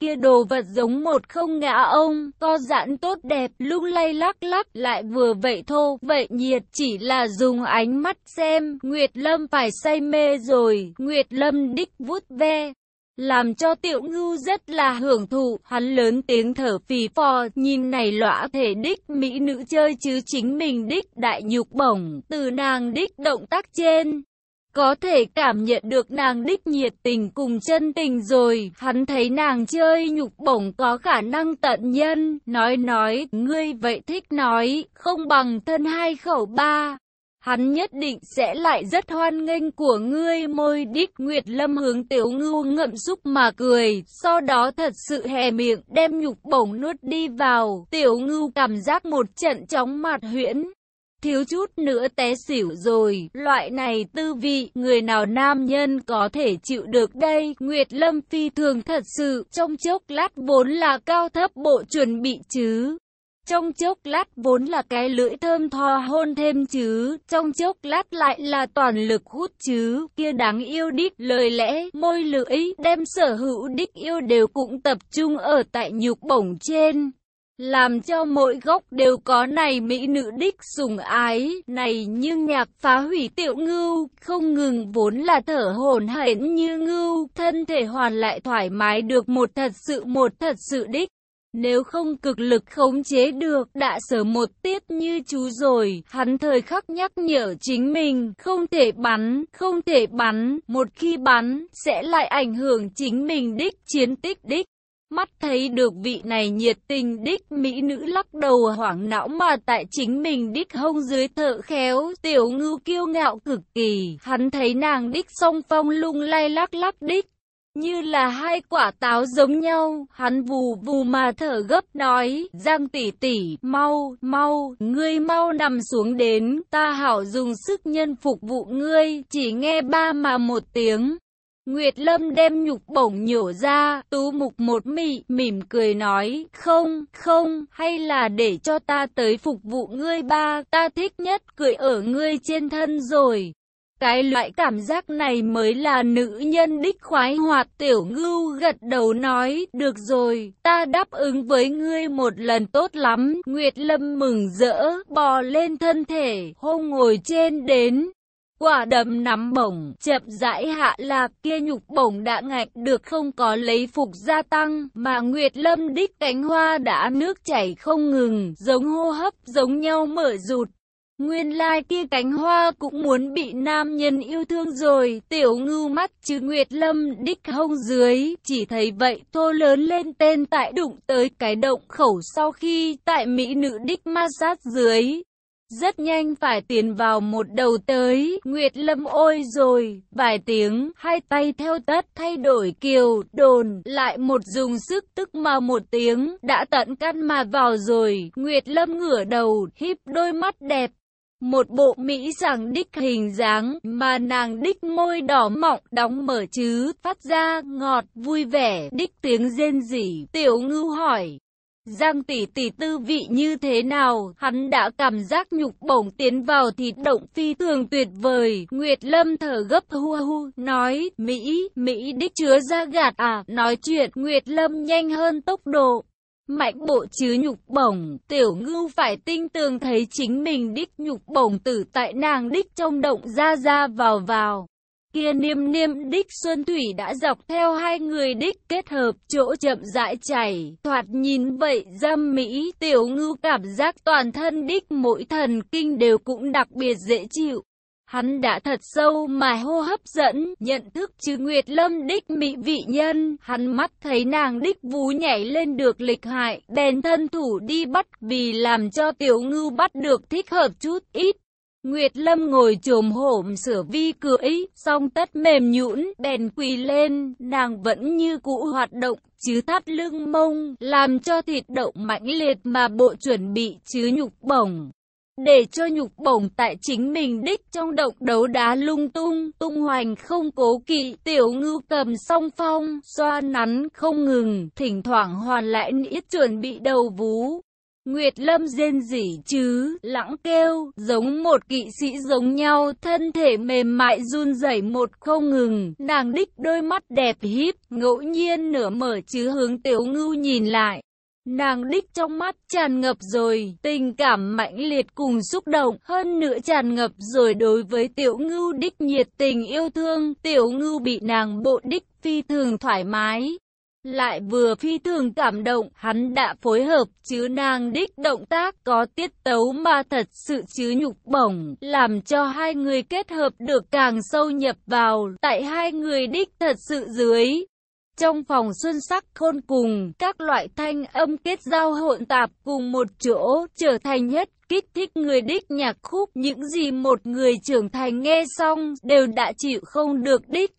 kia đồ vật giống một không ngã ông, co giãn tốt đẹp, lung lay lắc lắc, lại vừa vậy thô, vậy nhiệt, chỉ là dùng ánh mắt xem, Nguyệt Lâm phải say mê rồi, Nguyệt Lâm đích vút ve, làm cho tiểu ngưu rất là hưởng thụ, hắn lớn tiếng thở phì phò, nhìn này lõa thể đích mỹ nữ chơi chứ chính mình đích đại nhục bổng, từ nàng đích động tác trên. Có thể cảm nhận được nàng đích nhiệt tình cùng chân tình rồi, hắn thấy nàng chơi nhục bổng có khả năng tận nhân, nói nói, ngươi vậy thích nói, không bằng thân hai khẩu ba. Hắn nhất định sẽ lại rất hoan nghênh của ngươi môi đích Nguyệt Lâm hướng tiểu ngưu ngậm xúc mà cười, sau đó thật sự hè miệng đem nhục bổng nuốt đi vào, tiểu ngưu cảm giác một trận chóng mặt huyễn. Thiếu chút nữa té xỉu rồi, loại này tư vị, người nào nam nhân có thể chịu được đây, Nguyệt Lâm phi thường thật sự, trong chốc lát vốn là cao thấp bộ chuẩn bị chứ. Trong chốc lát vốn là cái lưỡi thơm tho hôn thêm chứ, trong chốc lát lại là toàn lực hút chứ, kia đáng yêu đích, lời lẽ, môi lưỡi, đem sở hữu đích yêu đều cũng tập trung ở tại nhục bổng trên. Làm cho mỗi góc đều có này mỹ nữ đích sùng ái, này như nhạc phá hủy tiểu ngưu, không ngừng vốn là thở hồn hển như ngưu, thân thể hoàn lại thoải mái được một thật sự một thật sự đích. Nếu không cực lực khống chế được, đã sở một tiết như chú rồi, hắn thời khắc nhắc nhở chính mình, không thể bắn, không thể bắn, một khi bắn, sẽ lại ảnh hưởng chính mình đích chiến tích đích. Mắt thấy được vị này nhiệt tình đích mỹ nữ lắc đầu hoảng não mà tại chính mình đích hông dưới thợ khéo, tiểu ngưu kiêu ngạo cực kỳ, hắn thấy nàng đích song phong lung lay lắc lắc đích, như là hai quả táo giống nhau, hắn vù vù mà thở gấp nói, Giang tỷ tỷ, mau, mau, ngươi mau nằm xuống đến, ta hảo dùng sức nhân phục vụ ngươi, chỉ nghe ba mà một tiếng. Nguyệt Lâm đem nhục bổng nhổ ra, tú mục một mị, mỉm cười nói, không, không, hay là để cho ta tới phục vụ ngươi ba, ta thích nhất cười ở ngươi trên thân rồi. Cái loại cảm giác này mới là nữ nhân đích khoái hoạt tiểu ngưu gật đầu nói, được rồi, ta đáp ứng với ngươi một lần tốt lắm. Nguyệt Lâm mừng rỡ, bò lên thân thể, hôn ngồi trên đến. Quả đầm nắm bổng, chậm rãi hạ lạc kia nhục bổng đã ngạch được không có lấy phục gia tăng, mà Nguyệt Lâm đích cánh hoa đã nước chảy không ngừng, giống hô hấp giống nhau mở rụt. Nguyên lai kia cánh hoa cũng muốn bị nam nhân yêu thương rồi, tiểu ngưu mắt chứ Nguyệt Lâm đích hông dưới, chỉ thấy vậy thô lớn lên tên tại đụng tới cái động khẩu sau khi tại Mỹ nữ đích ma sát dưới. Rất nhanh phải tiến vào một đầu tới, Nguyệt Lâm ôi rồi, vài tiếng, hai tay theo tất thay đổi kiều, đồn, lại một dùng sức tức mà một tiếng, đã tận căn mà vào rồi, Nguyệt Lâm ngửa đầu, híp đôi mắt đẹp, một bộ mỹ rằng đích hình dáng mà nàng đích môi đỏ mọng đóng mở chứ, phát ra ngọt vui vẻ, đích tiếng rên rỉ. Tiểu ngưu hỏi, Giang tỷ tỷ tư vị như thế nào, hắn đã cảm giác nhục bổng tiến vào thịt động phi thường tuyệt vời. Nguyệt Lâm thở gấp hu hu, nói, Mỹ, Mỹ đích chứa ra gạt à, nói chuyện, Nguyệt Lâm nhanh hơn tốc độ. Mạnh bộ chứ nhục bổng, tiểu ngưu phải tinh tường thấy chính mình đích nhục bổng tử tại nàng đích trong động ra ra vào vào. Kia niêm niêm đích xuân thủy đã dọc theo hai người đích kết hợp chỗ chậm rãi chảy, thoạt nhìn vậy dâm mỹ, tiểu ngưu cảm giác toàn thân đích mỗi thần kinh đều cũng đặc biệt dễ chịu. Hắn đã thật sâu mà hô hấp dẫn, nhận thức chứ Nguyệt Lâm đích mỹ vị nhân, hắn mắt thấy nàng đích vú nhảy lên được lịch hại, bèn thân thủ đi bắt vì làm cho tiểu ngưu bắt được thích hợp chút ít. Nguyệt Lâm ngồi trồm hổm sửa vi cưỡi, song tất mềm nhũn, bèn quỳ lên, nàng vẫn như cũ hoạt động, chứ thắt lưng mông, làm cho thịt động mãnh liệt mà bộ chuẩn bị chứ nhục bổng để cho nhục bổng tại chính mình đích trong động đấu đá lung tung, tung hoành không cố kỵ, tiểu ngưu cầm song phong, xoa nắn không ngừng, thỉnh thoảng hoàn lại nĩa chuẩn bị đầu vú. Nguyệt Lâm rên rỉ chứ, lãng kêu, giống một kỵ sĩ giống nhau, thân thể mềm mại run rẩy một không ngừng, nàng đích đôi mắt đẹp híp, ngẫu nhiên nửa mở chứ hướng tiểu ngưu nhìn lại. Nàng đích trong mắt tràn ngập rồi, tình cảm mãnh liệt cùng xúc động, hơn nữa tràn ngập rồi đối với tiểu ngưu đích nhiệt tình yêu thương, tiểu ngưu bị nàng bộ đích phi thường thoải mái. Lại vừa phi thường cảm động, hắn đã phối hợp chứ nàng đích động tác có tiết tấu mà thật sự chứ nhục bổng, làm cho hai người kết hợp được càng sâu nhập vào, tại hai người đích thật sự dưới. Trong phòng xuân sắc khôn cùng, các loại thanh âm kết giao hỗn tạp cùng một chỗ, trở thành nhất kích thích người đích nhạc khúc. Những gì một người trưởng thành nghe xong, đều đã chịu không được đích.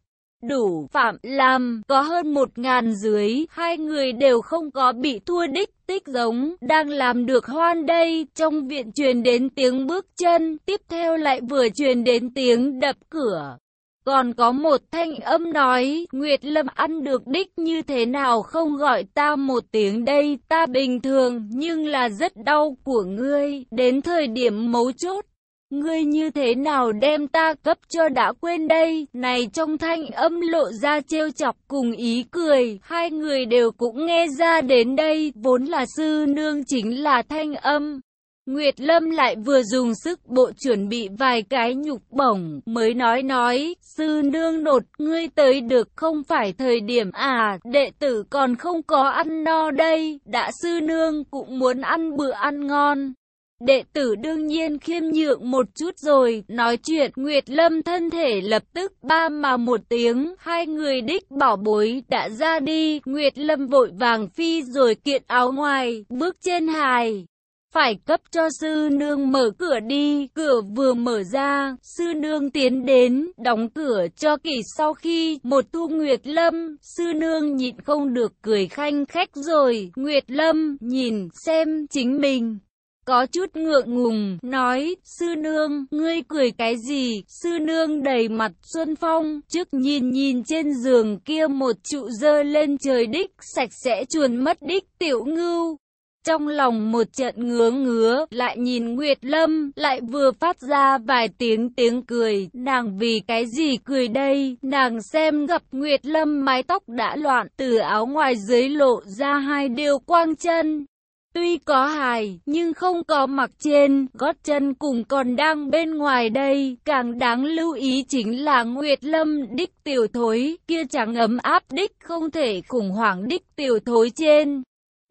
Đủ phạm làm, có hơn một ngàn dưới, hai người đều không có bị thua đích tích giống, đang làm được hoan đây, trong viện truyền đến tiếng bước chân, tiếp theo lại vừa truyền đến tiếng đập cửa. Còn có một thanh âm nói, Nguyệt Lâm ăn được đích như thế nào không gọi ta một tiếng đây, ta bình thường, nhưng là rất đau của ngươi, đến thời điểm mấu chốt. Ngươi như thế nào đem ta cấp cho đã quên đây, này trong thanh âm lộ ra trêu chọc cùng ý cười, hai người đều cũng nghe ra đến đây, vốn là sư nương chính là thanh âm. Nguyệt Lâm lại vừa dùng sức bộ chuẩn bị vài cái nhục bổng, mới nói nói, sư nương nột, ngươi tới được không phải thời điểm à, đệ tử còn không có ăn no đây, đã sư nương cũng muốn ăn bữa ăn ngon. Đệ tử đương nhiên khiêm nhượng một chút rồi, nói chuyện Nguyệt Lâm thân thể lập tức ba mà một tiếng, hai người đích bảo bối đã ra đi, Nguyệt Lâm vội vàng phi rồi kiện áo ngoài, bước trên hài phải cấp cho sư nương mở cửa đi, cửa vừa mở ra, sư nương tiến đến, đóng cửa cho kỳ sau khi một thu Nguyệt Lâm, sư nương nhịn không được cười khanh khách rồi, Nguyệt Lâm, nhìn, xem, chính mình. Có chút ngượng ngùng, nói, sư nương, ngươi cười cái gì, sư nương đầy mặt xuân phong, trước nhìn nhìn trên giường kia một trụ dơ lên trời đích, sạch sẽ chuồn mất đích tiểu ngưu, trong lòng một trận ngứa ngứa, lại nhìn Nguyệt Lâm, lại vừa phát ra vài tiếng tiếng cười, nàng vì cái gì cười đây, nàng xem gặp Nguyệt Lâm mái tóc đã loạn, từ áo ngoài dưới lộ ra hai điều quang chân. Tuy có hài, nhưng không có mặc trên, gót chân cùng còn đang bên ngoài đây, càng đáng lưu ý chính là Nguyệt Lâm đích tiểu thối, kia chẳng ấm áp đích không thể khủng hoảng đích tiểu thối trên.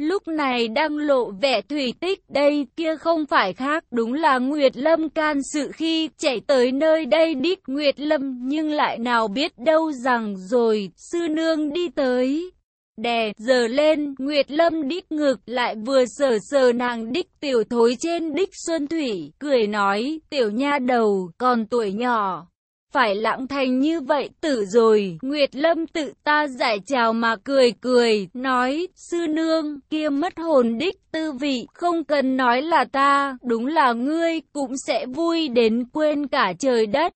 Lúc này đang lộ vẻ thủy tích, đây kia không phải khác đúng là Nguyệt Lâm can sự khi chạy tới nơi đây đích Nguyệt Lâm nhưng lại nào biết đâu rằng rồi, sư nương đi tới. Đè giờ lên, Nguyệt Lâm đích ngực, lại vừa sờ sờ nàng đích tiểu thối trên đích Xuân Thủy, cười nói, tiểu nha đầu, còn tuổi nhỏ phải lặng thành như vậy tử rồi. Nguyệt Lâm tự ta giải chào mà cười cười, nói, sư nương, kia mất hồn đích tư vị, không cần nói là ta, đúng là ngươi, cũng sẽ vui đến quên cả trời đất.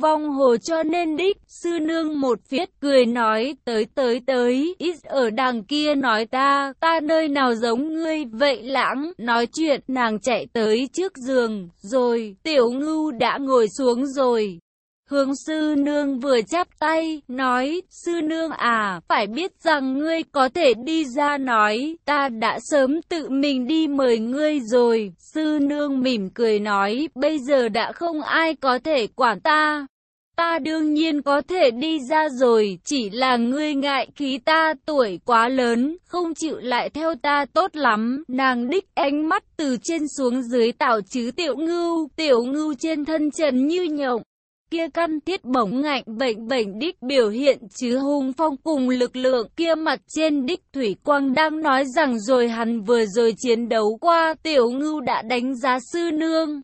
Vong hồ cho nên đích, sư nương một phiết cười nói, tới tới tới, ít ở đằng kia nói ta, ta nơi nào giống ngươi, vậy lãng, nói chuyện, nàng chạy tới trước giường, rồi, tiểu ngưu đã ngồi xuống rồi, Hướng sư nương vừa chắp tay, nói, sư nương à, phải biết rằng ngươi có thể đi ra nói, ta đã sớm tự mình đi mời ngươi rồi. Sư nương mỉm cười nói, bây giờ đã không ai có thể quản ta. Ta đương nhiên có thể đi ra rồi, chỉ là ngươi ngại khí ta tuổi quá lớn, không chịu lại theo ta tốt lắm. Nàng đích ánh mắt từ trên xuống dưới tạo chứ tiểu ngưu, tiểu ngưu trên thân trần như nhộng kia căn tiết bổng ngạnh bệnh bệnh đích biểu hiện chứ hung phong cùng lực lượng kia mặt trên đích thủy quang đang nói rằng rồi hắn vừa rồi chiến đấu qua, tiểu ngưu đã đánh giá sư nương.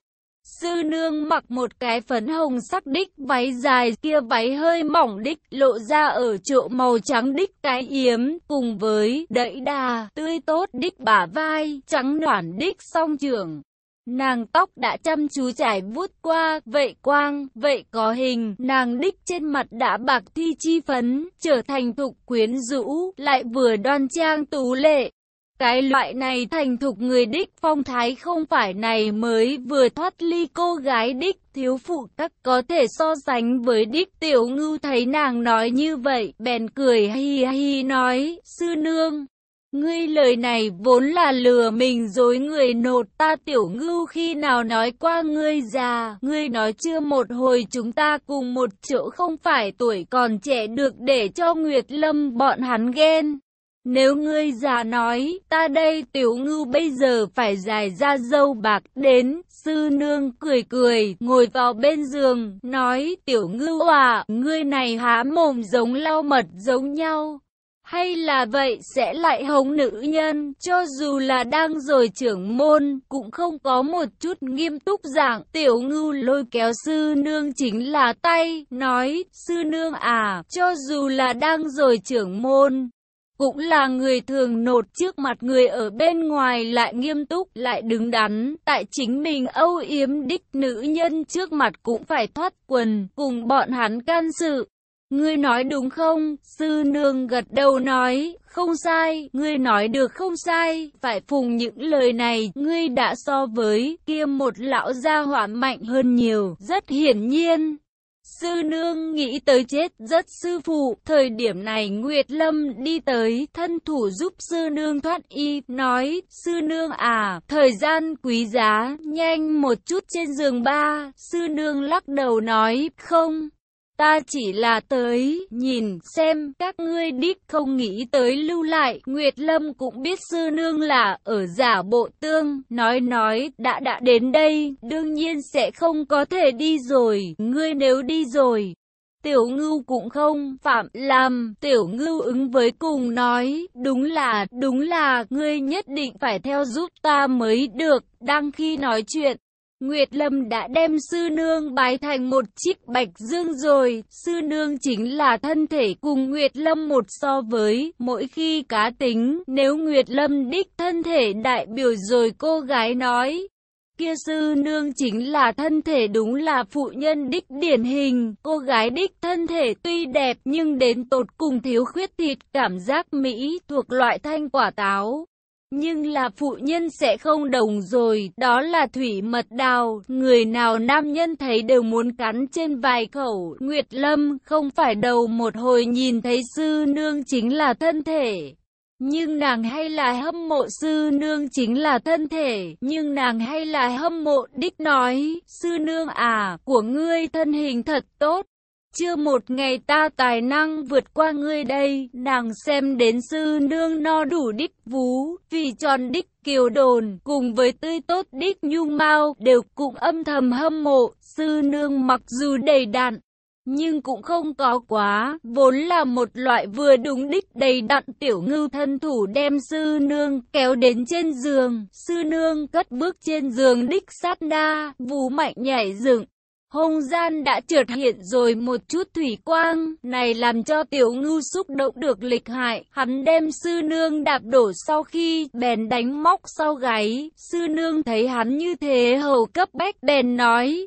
Sư nương mặc một cái phấn hồng sắc đích váy dài kia váy hơi mỏng đích lộ ra ở chỗ màu trắng đích cái yếm cùng với đẫy đà tươi tốt đích bả vai trắng noản đích song trưởng. Nàng tóc đã chăm chú trải vuốt qua, vậy quang, vậy có hình, nàng đích trên mặt đã bạc thi chi phấn, trở thành thục quyến rũ, lại vừa đoan trang tú lệ. Cái loại này thành thục người đích phong thái không phải này mới vừa thoát ly cô gái đích thiếu phụ các có thể so sánh với đích tiểu ngưu thấy nàng nói như vậy, bèn cười hi hi nói, sư nương. Ngươi lời này vốn là lừa mình dối người nột ta tiểu ngưu khi nào nói qua ngươi già, ngươi nói chưa một hồi chúng ta cùng một chỗ không phải tuổi còn trẻ được để cho Nguyệt Lâm bọn hắn ghen. Nếu ngươi già nói, ta đây tiểu ngưu bây giờ phải dài ra dâu bạc đến, sư nương cười cười, ngồi vào bên giường, nói tiểu ngưu à, ngươi này há mồm giống lau mật giống nhau. Hay là vậy sẽ lại hống nữ nhân, cho dù là đang rồi trưởng môn, cũng không có một chút nghiêm túc dạng. Tiểu ngưu lôi kéo sư nương chính là tay, nói, sư nương à, cho dù là đang rồi trưởng môn, cũng là người thường nột trước mặt người ở bên ngoài lại nghiêm túc, lại đứng đắn, tại chính mình âu yếm đích nữ nhân trước mặt cũng phải thoát quần, cùng bọn hắn can sự. Ngươi nói đúng không? Sư nương gật đầu nói, không sai, ngươi nói được không sai, phải phùng những lời này, ngươi đã so với kia một lão gia hỏa mạnh hơn nhiều, rất hiển nhiên. Sư nương nghĩ tới chết rất sư phụ, thời điểm này Nguyệt Lâm đi tới, thân thủ giúp sư nương thoát y, nói, sư nương à, thời gian quý giá, nhanh một chút trên giường ba, sư nương lắc đầu nói, không. Ta chỉ là tới, nhìn, xem, các ngươi đích không nghĩ tới lưu lại. Nguyệt Lâm cũng biết sư nương là ở giả bộ tương, nói nói, đã đã đến đây, đương nhiên sẽ không có thể đi rồi, ngươi nếu đi rồi. Tiểu ngưu cũng không, phạm làm, tiểu ngưu ứng với cùng nói, đúng là, đúng là, ngươi nhất định phải theo giúp ta mới được, đang khi nói chuyện. Nguyệt Lâm đã đem sư nương bái thành một chiếc bạch dương rồi, sư nương chính là thân thể cùng Nguyệt Lâm một so với, mỗi khi cá tính, nếu Nguyệt Lâm đích thân thể đại biểu rồi cô gái nói. Kia sư nương chính là thân thể đúng là phụ nhân đích điển hình, cô gái đích thân thể tuy đẹp nhưng đến tột cùng thiếu khuyết thịt cảm giác mỹ thuộc loại thanh quả táo. Nhưng là phụ nhân sẽ không đồng rồi, đó là thủy mật đào, người nào nam nhân thấy đều muốn cắn trên vài khẩu. Nguyệt Lâm không phải đầu một hồi nhìn thấy sư nương chính là thân thể. Nhưng nàng hay là hâm mộ sư nương chính là thân thể, nhưng nàng hay là hâm mộ đích nói, sư nương à, của ngươi thân hình thật tốt, chưa một ngày ta tài năng vượt qua ngươi đây, nàng xem đến sư nương no đủ đích vú, vì tròn đích kiều đồn, cùng với tươi tốt đích nhung mau, đều cũng âm thầm hâm mộ, sư nương mặc dù đầy đặn, nhưng cũng không có quá, vốn là một loại vừa đúng đích đầy đặn tiểu ngư thân thủ đem sư nương kéo đến trên giường, sư nương cất bước trên giường đích sát đa, vú mạnh nhảy dựng. Hồng gian đã trượt hiện rồi một chút thủy quang, này làm cho tiểu ngưu xúc động được lịch hại. Hắn đem sư nương đạp đổ sau khi bèn đánh móc sau gáy. Sư nương thấy hắn như thế hầu cấp bách bèn nói.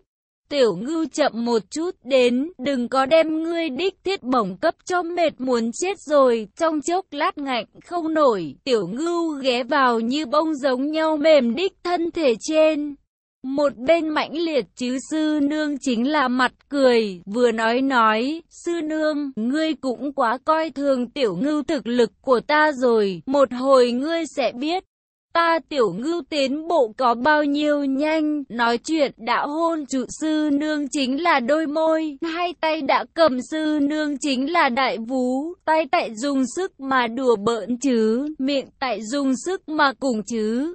Tiểu ngưu chậm một chút đến, đừng có đem ngươi đích thiết bổng cấp cho mệt muốn chết rồi, trong chốc lát ngạnh không nổi, tiểu ngưu ghé vào như bông giống nhau mềm đích thân thể trên. Một bên mãnh liệt chứ sư nương chính là mặt cười, vừa nói nói, sư nương, ngươi cũng quá coi thường tiểu ngưu thực lực của ta rồi, một hồi ngươi sẽ biết. Ta tiểu ngưu tiến bộ có bao nhiêu nhanh, nói chuyện đã hôn trụ sư nương chính là đôi môi, hai tay đã cầm sư nương chính là đại vú, tay tại dùng sức mà đùa bỡn chứ, miệng tại dùng sức mà cùng chứ.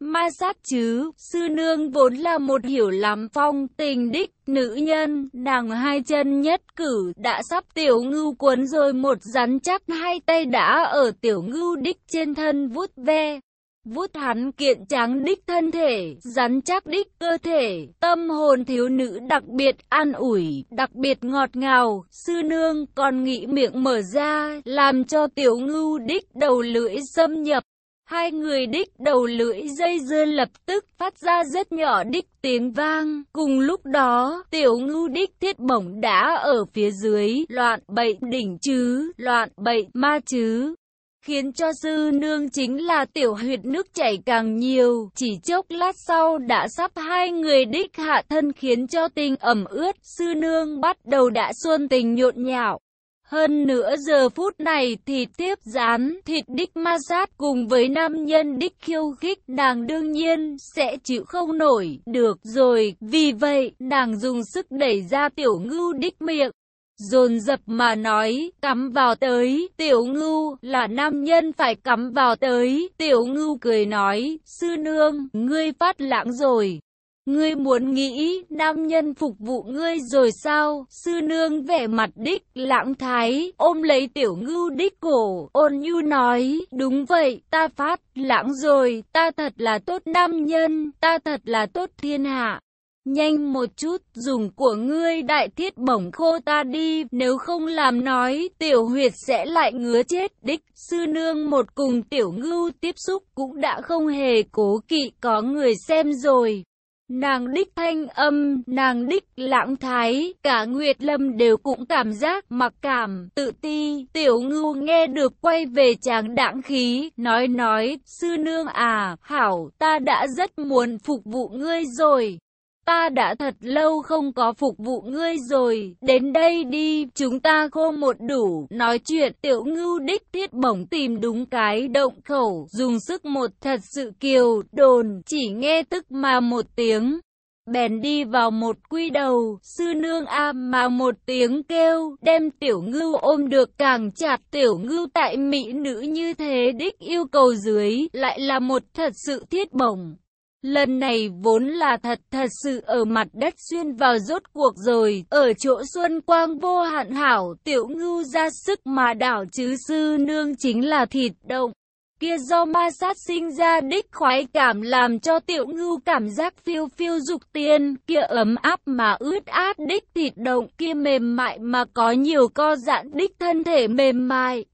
Ma sát chứ, sư nương vốn là một hiểu lắm phong tình đích nữ nhân, nàng hai chân nhất cử đã sắp tiểu ngưu cuốn rồi một rắn chắc hai tay đã ở tiểu ngưu đích trên thân vuốt ve. Vuốt hắn kiện trắng đích thân thể, rắn chắc đích cơ thể, tâm hồn thiếu nữ đặc biệt an ủi, đặc biệt ngọt ngào, sư nương còn nghĩ miệng mở ra, làm cho tiểu ngưu đích đầu lưỡi xâm nhập. Hai người đích đầu lưỡi dây dưa lập tức phát ra rất nhỏ đích tiếng vang. Cùng lúc đó, tiểu ngưu đích thiết bổng đã ở phía dưới, loạn bậy đỉnh chứ, loạn bậy ma chứ. khiến cho sư nương chính là tiểu huyệt nước chảy càng nhiều, chỉ chốc lát sau đã sắp hai người đích hạ thân khiến cho tình ẩm ướt, sư nương bắt đầu đã xuân tình nhộn nhạo. Hơn nữa giờ phút này thì tiếp dán thịt đích ma sát cùng với nam nhân đích khiêu khích nàng đương nhiên sẽ chịu không nổi được rồi. Vì vậy nàng dùng sức đẩy ra tiểu ngưu đích miệng. Dồn dập mà nói, cắm vào tới, tiểu ngưu, là nam nhân phải cắm vào tới, tiểu ngưu cười nói, sư nương, ngươi phát lãng rồi. Ngươi muốn nghĩ nam nhân phục vụ ngươi rồi sao? Sư nương vẻ mặt đích lãng thái, ôm lấy tiểu ngưu đích cổ, ôn nhu nói, đúng vậy, ta phát lãng rồi, ta thật là tốt nam nhân, ta thật là tốt thiên hạ. Nhanh một chút, dùng của ngươi đại thiết bổng khô ta đi, nếu không làm nói, tiểu huyệt sẽ lại ngứa chết đích. Sư nương một cùng tiểu ngưu tiếp xúc cũng đã không hề cố kỵ có người xem rồi. Nàng đích thanh âm, nàng đích lãng thái, cả Nguyệt Lâm đều cũng cảm giác mặc cảm, tự ti. Tiểu ngưu nghe được quay về chàng đãng khí, nói nói, sư nương à, hảo, ta đã rất muốn phục vụ ngươi rồi. Ta đã thật lâu không có phục vụ ngươi rồi, đến đây đi, chúng ta khô một đủ, nói chuyện tiểu ngưu đích thiết bổng tìm đúng cái động khẩu, dùng sức một thật sự kiều, đồn, chỉ nghe tức mà một tiếng. Bèn đi vào một quy đầu, sư nương a mà một tiếng kêu, đem tiểu ngưu ôm được càng chặt tiểu ngưu tại mỹ nữ như thế đích yêu cầu dưới, lại là một thật sự thiết bổng. Lần này vốn là thật thật sự ở mặt đất xuyên vào rốt cuộc rồi, ở chỗ xuân quang vô hạn hảo, tiểu ngưu ra sức mà đảo chứ sư nương chính là thịt động. Kia do ma sát sinh ra đích khoái cảm làm cho tiểu ngưu cảm giác phiêu phiêu dục tiên, kia ấm áp mà ướt át đích thịt động, kia mềm mại mà có nhiều co giãn đích thân thể mềm mại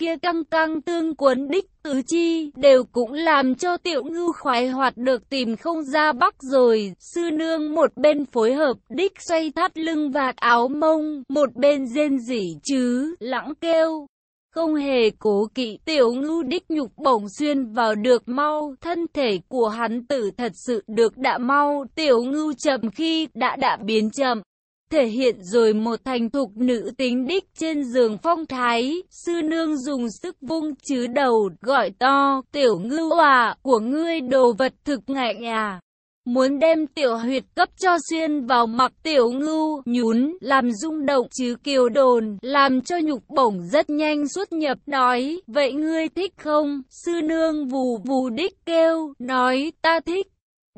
kia căng căng tương cuốn đích tứ chi, đều cũng làm cho tiểu ngư khoái hoạt được tìm không ra bắc rồi. Sư nương một bên phối hợp đích xoay thắt lưng và áo mông, một bên rên rỉ chứ, lãng kêu. Không hề cố kỵ tiểu ngư đích nhục bổng xuyên vào được mau, thân thể của hắn tử thật sự được đã mau, tiểu ngư chậm khi đã đã biến chậm thể hiện rồi một thành thục nữ tính đích trên giường phong thái, sư nương dùng sức vung chứ đầu, gọi to, tiểu ngư hòa à, của ngươi đồ vật thực ngại à. Muốn đem tiểu huyệt cấp cho xuyên vào mặc tiểu ngưu, nhún, làm rung động chứ kiều đồn, làm cho nhục bổng rất nhanh xuất nhập, nói, vậy ngươi thích không? Sư nương vù vù đích kêu, nói, ta thích.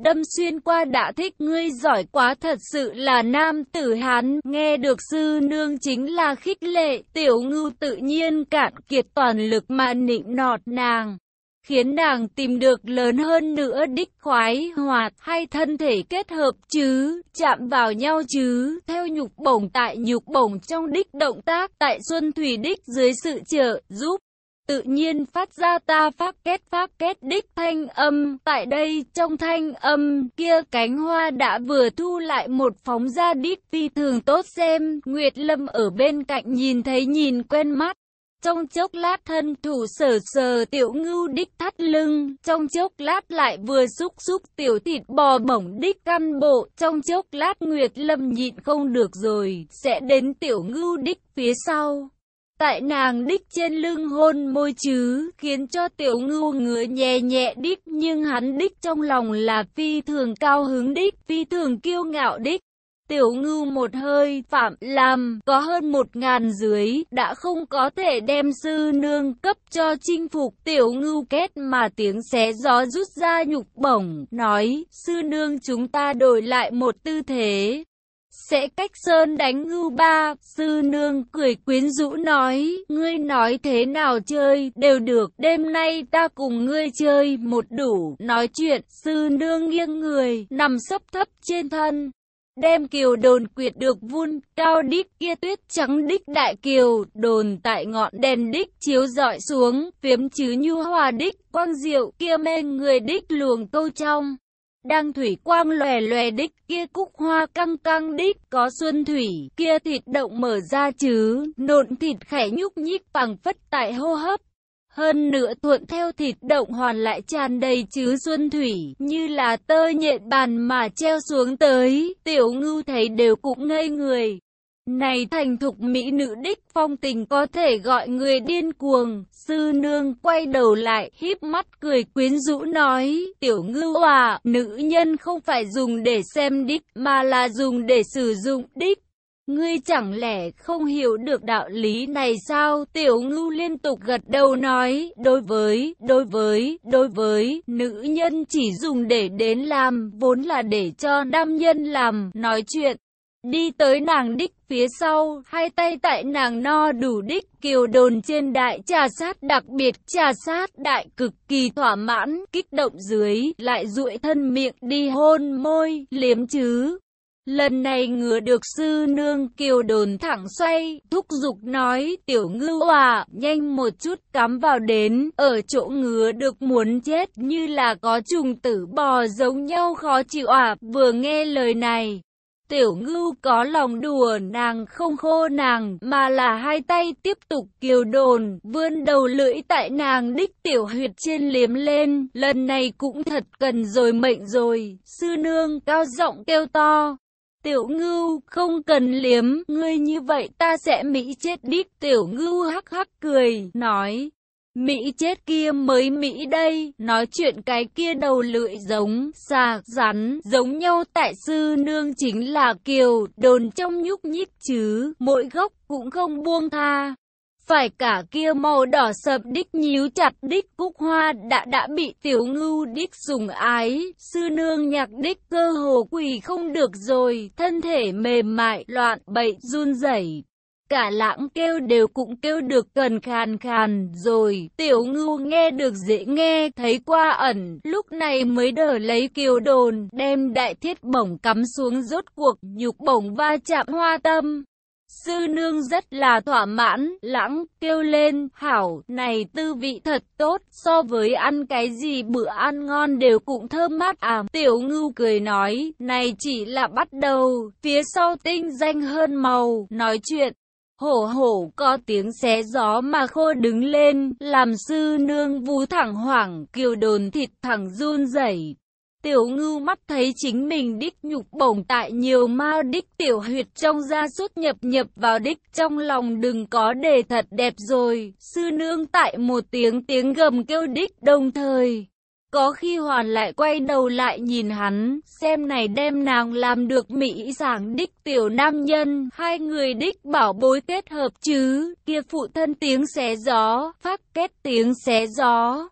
Đâm xuyên qua đã thích ngươi giỏi quá thật sự là nam tử hán, nghe được sư nương chính là khích lệ, tiểu ngưu tự nhiên cạn kiệt toàn lực mà nịnh nọt nàng. Khiến nàng tìm được lớn hơn nữa đích khoái hoạt hay thân thể kết hợp chứ, chạm vào nhau chứ, theo nhục bổng tại nhục bổng trong đích động tác tại Xuân Thủy đích dưới sự trợ giúp tự nhiên phát ra ta phát kết phát kết đích thanh âm. Tại đây, trong thanh âm kia cánh hoa đã vừa thu lại một phóng ra đích phi thường tốt xem. Nguyệt Lâm ở bên cạnh nhìn thấy nhìn quen mắt. Trong chốc lát thân thủ sờ sờ tiểu ngưu đích thắt lưng, trong chốc lát lại vừa xúc xúc tiểu thịt bò bổng đích căn bộ, trong chốc lát Nguyệt Lâm nhịn không được rồi, sẽ đến tiểu ngưu đích phía sau tại nàng đích trên lưng hôn môi chứ, khiến cho tiểu ngưu ngứa nhẹ nhẹ đích, nhưng hắn đích trong lòng là phi thường cao hứng đích, phi thường kiêu ngạo đích. Tiểu ngưu một hơi phạm làm có hơn một ngàn dưới đã không có thể đem sư nương cấp cho chinh phục tiểu ngưu kết mà tiếng xé gió rút ra nhục bổng nói sư nương chúng ta đổi lại một tư thế sẽ cách sơn đánh ngưu ba. Sư nương cười quyến rũ nói, ngươi nói thế nào chơi, đều được, đêm nay ta cùng ngươi chơi một đủ. Nói chuyện, sư nương nghiêng người, nằm sấp thấp trên thân. Đem kiều đồn quyệt được vun, cao đích kia tuyết trắng đích đại kiều, đồn tại ngọn đèn đích chiếu dọi xuống, phiếm chứ nhu hòa đích, quang diệu kia mê người đích luồng câu trong. Đang thủy quang lòe lòe đích kia cúc hoa căng căng đích có xuân thủy kia thịt động mở ra chứ nộn thịt khẽ nhúc nhích bằng phất tại hô hấp. Hơn nữa thuận theo thịt động hoàn lại tràn đầy chứ xuân thủy, như là tơ nhện bàn mà treo xuống tới, tiểu ngưu thấy đều cũng ngây người. Này thành thục mỹ nữ đích phong tình có thể gọi người điên cuồng, sư nương quay đầu lại, híp mắt cười quyến rũ nói, tiểu ngư à, nữ nhân không phải dùng để xem đích, mà là dùng để sử dụng đích. Ngươi chẳng lẽ không hiểu được đạo lý này sao? Tiểu ngưu liên tục gật đầu nói, đối với, đối với, đối với, nữ nhân chỉ dùng để đến làm, vốn là để cho nam nhân làm, nói chuyện. Đi tới nàng đích phía sau, hai tay tại nàng no đủ đích, kiều đồn trên đại trà sát đặc biệt, trà sát đại cực kỳ thỏa mãn, kích động dưới, lại duỗi thân miệng đi hôn môi, liếm chứ. Lần này ngừa được sư nương kiều đồn thẳng xoay, thúc giục nói, tiểu ngư hòa nhanh một chút cắm vào đến, ở chỗ ngứa được muốn chết như là có trùng tử bò giống nhau khó chịu à, vừa nghe lời này. Tiểu ngưu có lòng đùa nàng không khô nàng, mà là hai tay tiếp tục kiều đồn, vươn đầu lưỡi tại nàng đích tiểu huyệt trên liếm lên, lần này cũng thật cần rồi mệnh rồi, sư nương cao giọng kêu to. Tiểu ngưu, không cần liếm, ngươi như vậy ta sẽ Mỹ chết đích. Tiểu ngưu hắc hắc cười, nói. Mỹ chết kia mới Mỹ đây, nói chuyện cái kia đầu lưỡi giống, xà, rắn, giống nhau. Tại sư nương chính là kiều, đồn trong nhúc nhích chứ, mỗi gốc cũng không buông tha. Phải cả kia màu đỏ sập đích nhíu chặt đích cúc hoa đã đã bị tiểu ngưu đích sùng ái, sư nương nhạc đích cơ hồ quỳ không được rồi, thân thể mềm mại, loạn bậy, run rẩy cả lãng kêu đều cũng kêu được cần khàn khàn rồi, tiểu ngưu nghe được dễ nghe, thấy qua ẩn, lúc này mới đỡ lấy kiều đồn, đem đại thiết bổng cắm xuống rốt cuộc, nhục bổng va chạm hoa tâm. Sư nương rất là thỏa mãn, lãng, kêu lên, hảo, này tư vị thật tốt, so với ăn cái gì bữa ăn ngon đều cũng thơm mát à. Tiểu ngưu cười nói, này chỉ là bắt đầu, phía sau tinh danh hơn màu, nói chuyện. Hổ hổ có tiếng xé gió mà khô đứng lên, làm sư nương vú thẳng hoảng, kiều đồn thịt thẳng run rẩy. Tiểu ngưu mắt thấy chính mình đích nhục bổng tại nhiều mao đích tiểu huyệt trong da suốt nhập nhập vào đích trong lòng đừng có đề thật đẹp rồi. Sư nương tại một tiếng tiếng gầm kêu đích đồng thời. Có khi hoàn lại quay đầu lại nhìn hắn, xem này đem nàng làm được mỹ giảng đích tiểu nam nhân, hai người đích bảo bối kết hợp chứ, kia phụ thân tiếng xé gió, phát kết tiếng xé gió.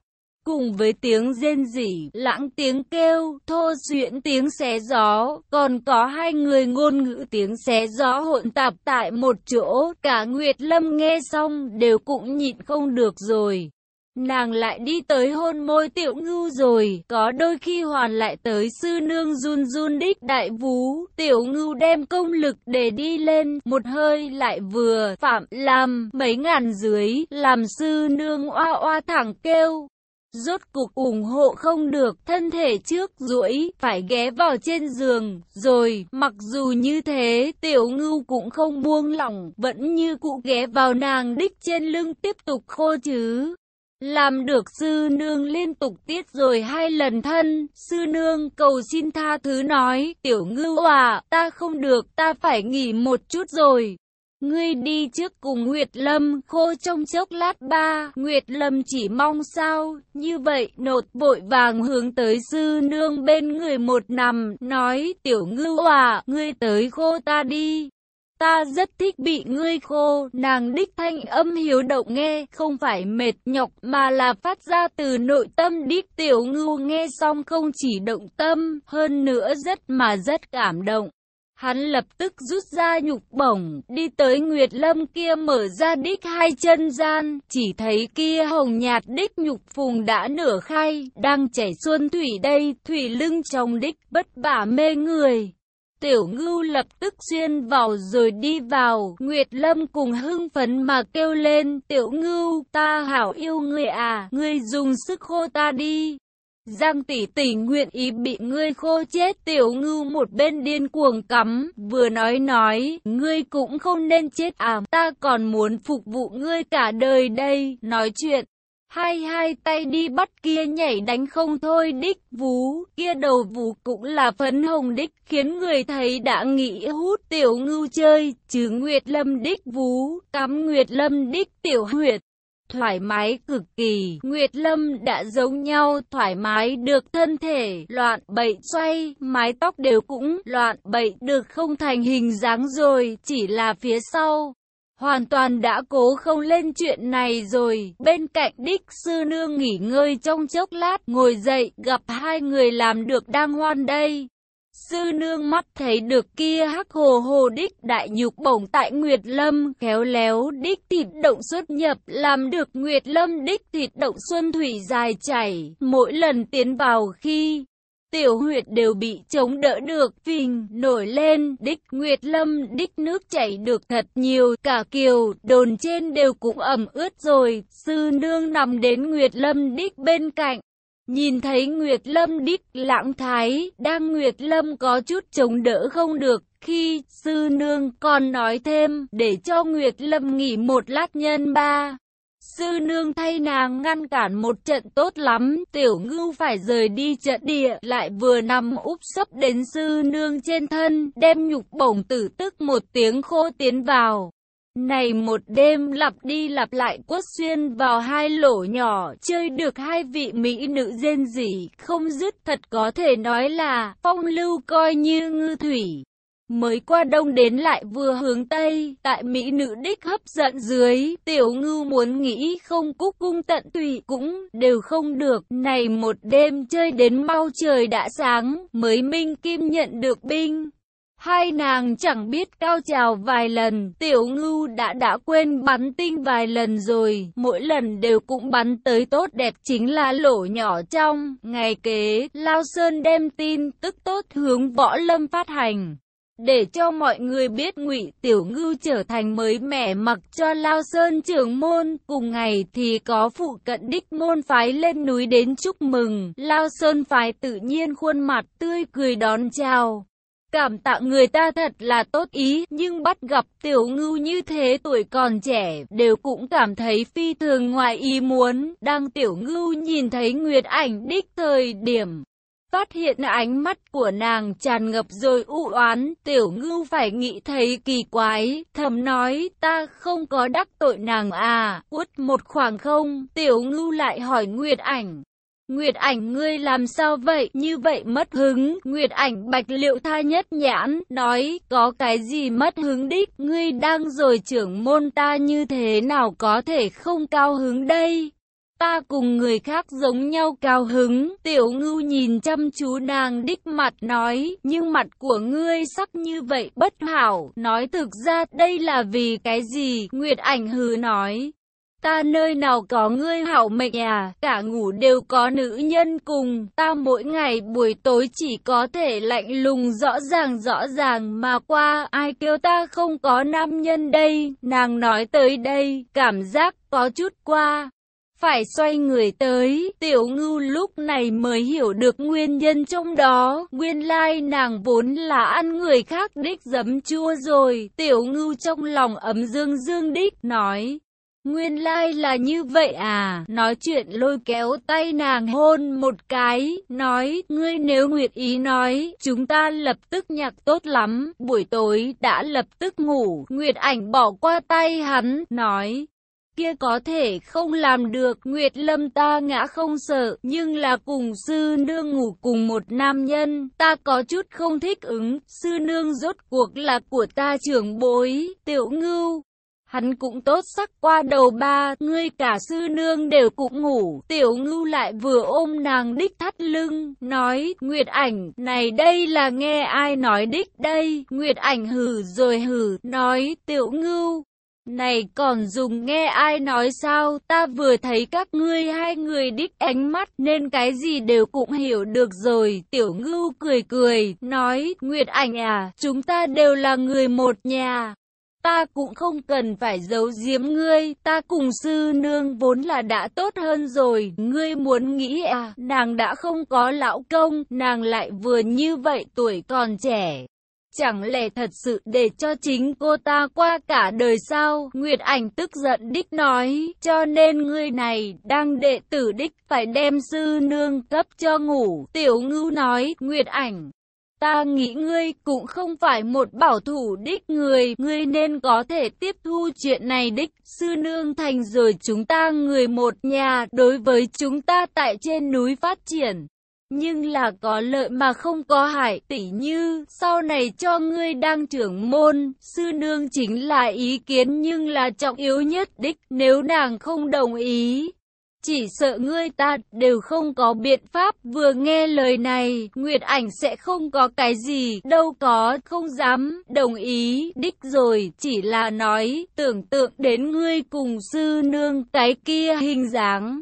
Cùng với tiếng rên rỉ, lãng tiếng kêu, thô duyễn tiếng xé gió, còn có hai người ngôn ngữ tiếng xé gió hỗn tạp tại một chỗ, cả Nguyệt Lâm nghe xong đều cũng nhịn không được rồi. Nàng lại đi tới hôn môi tiểu ngưu rồi, có đôi khi hoàn lại tới sư nương run run đích đại vú, tiểu ngưu đem công lực để đi lên, một hơi lại vừa, phạm, làm, mấy ngàn dưới, làm sư nương oa oa thẳng kêu. Rốt cục ủng hộ không được, thân thể trước duỗi phải ghé vào trên giường, rồi, mặc dù như thế, tiểu ngưu cũng không buông lỏng, vẫn như cụ ghé vào nàng đích trên lưng tiếp tục khô chứ. Làm được sư nương liên tục tiết rồi hai lần thân, sư nương cầu xin tha thứ nói, tiểu ngư à, ta không được, ta phải nghỉ một chút rồi. Ngươi đi trước cùng Nguyệt Lâm, khô trong chốc lát ba, Nguyệt Lâm chỉ mong sao, như vậy, nột vội vàng hướng tới sư nương bên người một nằm, nói, tiểu ngư à, ngươi tới khô ta đi. Ta rất thích bị ngươi khô, nàng đích thanh âm hiếu động nghe, không phải mệt nhọc mà là phát ra từ nội tâm đích tiểu ngưu nghe xong không chỉ động tâm, hơn nữa rất mà rất cảm động. Hắn lập tức rút ra nhục bổng, đi tới Nguyệt Lâm kia mở ra đích hai chân gian, chỉ thấy kia hồng nhạt đích nhục phùng đã nửa khai, đang chảy xuân thủy đây, thủy lưng trong đích bất bả mê người. Tiểu ngưu lập tức xuyên vào rồi đi vào, Nguyệt Lâm cùng hưng phấn mà kêu lên, tiểu ngưu, ta hảo yêu ngươi à, ngươi dùng sức khô ta đi. Giang tỷ tỷ nguyện ý bị ngươi khô chết tiểu ngưu một bên điên cuồng cắm, vừa nói nói, ngươi cũng không nên chết à, ta còn muốn phục vụ ngươi cả đời đây, nói chuyện. Hai hai tay đi bắt kia nhảy đánh không thôi đích vú, kia đầu vú cũng là phấn hồng đích, khiến người thấy đã nghĩ hút tiểu ngưu chơi, chứ Nguyệt Lâm đích vú, cắm Nguyệt Lâm đích tiểu huyệt. Thoải mái cực kỳ, Nguyệt Lâm đã giống nhau, thoải mái được thân thể, loạn bậy xoay, mái tóc đều cũng loạn bậy được không thành hình dáng rồi, chỉ là phía sau hoàn toàn đã cố không lên chuyện này rồi. Bên cạnh đích sư nương nghỉ ngơi trong chốc lát, ngồi dậy, gặp hai người làm được đang hoan đây. Sư nương mắt thấy được kia hắc hồ hồ đích đại nhục bổng tại Nguyệt Lâm, khéo léo đích thịt động xuất nhập, làm được Nguyệt Lâm đích thịt động xuân thủy dài chảy, mỗi lần tiến vào khi tiểu huyệt đều bị chống đỡ được, phình, nổi lên, đích Nguyệt Lâm, đích nước chảy được thật nhiều, cả kiều, đồn trên đều cũng ẩm ướt rồi, sư nương nằm đến Nguyệt Lâm đích bên cạnh. Nhìn thấy Nguyệt Lâm đích lãng thái, đang Nguyệt Lâm có chút chống đỡ không được, khi sư nương còn nói thêm, để cho Nguyệt Lâm nghỉ một lát nhân ba. Sư nương thay nàng ngăn cản một trận tốt lắm, tiểu ngưu phải rời đi trận địa, lại vừa nằm úp sấp đến sư nương trên thân, đem nhục bổng tử tức một tiếng khô tiến vào. Này một đêm lặp đi lặp lại quất xuyên vào hai lỗ nhỏ, chơi được hai vị mỹ nữ rên rỉ, không dứt thật có thể nói là phong lưu coi như ngư thủy. Mới qua đông đến lại vừa hướng tây, tại mỹ nữ đích hấp dẫn dưới, tiểu ngư muốn nghĩ không cúc cung tận tụy cũng đều không được. Này một đêm chơi đến mau trời đã sáng, mới minh kim nhận được binh. Hai nàng chẳng biết cao trào vài lần, tiểu ngưu đã đã quên bắn tinh vài lần rồi, mỗi lần đều cũng bắn tới tốt đẹp chính là lỗ nhỏ trong. Ngày kế, Lao Sơn đem tin tức tốt hướng võ lâm phát hành để cho mọi người biết ngụy tiểu ngưu trở thành mới mẻ mặc cho lao sơn trưởng môn. Cùng ngày thì có phụ cận đích môn phái lên núi đến chúc mừng. Lao sơn phái tự nhiên khuôn mặt tươi cười đón chào. Cảm tạ người ta thật là tốt ý, nhưng bắt gặp tiểu ngưu như thế tuổi còn trẻ, đều cũng cảm thấy phi thường ngoài ý muốn. Đang tiểu ngưu nhìn thấy nguyệt ảnh đích thời điểm phát hiện ánh mắt của nàng tràn ngập rồi u oán, tiểu ngưu phải nghĩ thấy kỳ quái, thầm nói, ta không có đắc tội nàng à, út một khoảng không, tiểu ngưu lại hỏi Nguyệt ảnh. Nguyệt ảnh ngươi làm sao vậy, như vậy mất hứng, Nguyệt ảnh bạch liệu tha nhất nhãn, nói, có cái gì mất hứng đích, ngươi đang rồi trưởng môn ta như thế nào có thể không cao hứng đây. Ta cùng người khác giống nhau cao hứng, tiểu ngưu nhìn chăm chú nàng đích mặt nói, nhưng mặt của ngươi sắc như vậy bất hảo, nói thực ra đây là vì cái gì, Nguyệt ảnh hừ nói. Ta nơi nào có ngươi hảo mệnh à, cả ngủ đều có nữ nhân cùng, ta mỗi ngày buổi tối chỉ có thể lạnh lùng rõ ràng rõ ràng mà qua, ai kêu ta không có nam nhân đây, nàng nói tới đây, cảm giác có chút qua phải xoay người tới. Tiểu ngưu lúc này mới hiểu được nguyên nhân trong đó. Nguyên lai nàng vốn là ăn người khác đích giấm chua rồi. Tiểu ngưu trong lòng ấm dương dương đích nói. Nguyên lai là như vậy à, nói chuyện lôi kéo tay nàng hôn một cái, nói, ngươi nếu nguyệt ý nói, chúng ta lập tức nhạc tốt lắm, buổi tối đã lập tức ngủ, nguyệt ảnh bỏ qua tay hắn, nói, kia có thể không làm được, Nguyệt Lâm ta ngã không sợ, nhưng là cùng sư nương ngủ cùng một nam nhân, ta có chút không thích ứng, sư nương rốt cuộc là của ta trưởng bối, tiểu ngưu. Hắn cũng tốt sắc qua đầu ba, ngươi cả sư nương đều cũng ngủ, tiểu ngưu lại vừa ôm nàng đích thắt lưng, nói, Nguyệt ảnh, này đây là nghe ai nói đích đây, Nguyệt ảnh hử rồi hử, nói, tiểu ngưu, này còn dùng nghe ai nói sao, ta vừa thấy các ngươi hai người đích ánh mắt nên cái gì đều cũng hiểu được rồi. Tiểu ngưu cười cười, nói, Nguyệt ảnh à, chúng ta đều là người một nhà. Ta cũng không cần phải giấu giếm ngươi, ta cùng sư nương vốn là đã tốt hơn rồi, ngươi muốn nghĩ à, nàng đã không có lão công, nàng lại vừa như vậy tuổi còn trẻ. Chẳng lẽ thật sự để cho chính cô ta qua cả đời sao? Nguyệt ảnh tức giận đích nói, cho nên người này đang đệ tử đích phải đem sư nương cấp cho ngủ. Tiểu ngưu nói, Nguyệt ảnh. Ta nghĩ ngươi cũng không phải một bảo thủ đích người, ngươi nên có thể tiếp thu chuyện này đích. Sư nương thành rồi chúng ta người một nhà, đối với chúng ta tại trên núi phát triển nhưng là có lợi mà không có hại, tỷ như, sau này cho ngươi đang trưởng môn, sư nương chính là ý kiến nhưng là trọng yếu nhất đích, nếu nàng không đồng ý. Chỉ sợ ngươi ta đều không có biện pháp. Vừa nghe lời này, Nguyệt ảnh sẽ không có cái gì, đâu có, không dám, đồng ý, đích rồi, chỉ là nói, tưởng tượng đến ngươi cùng sư nương cái kia hình dáng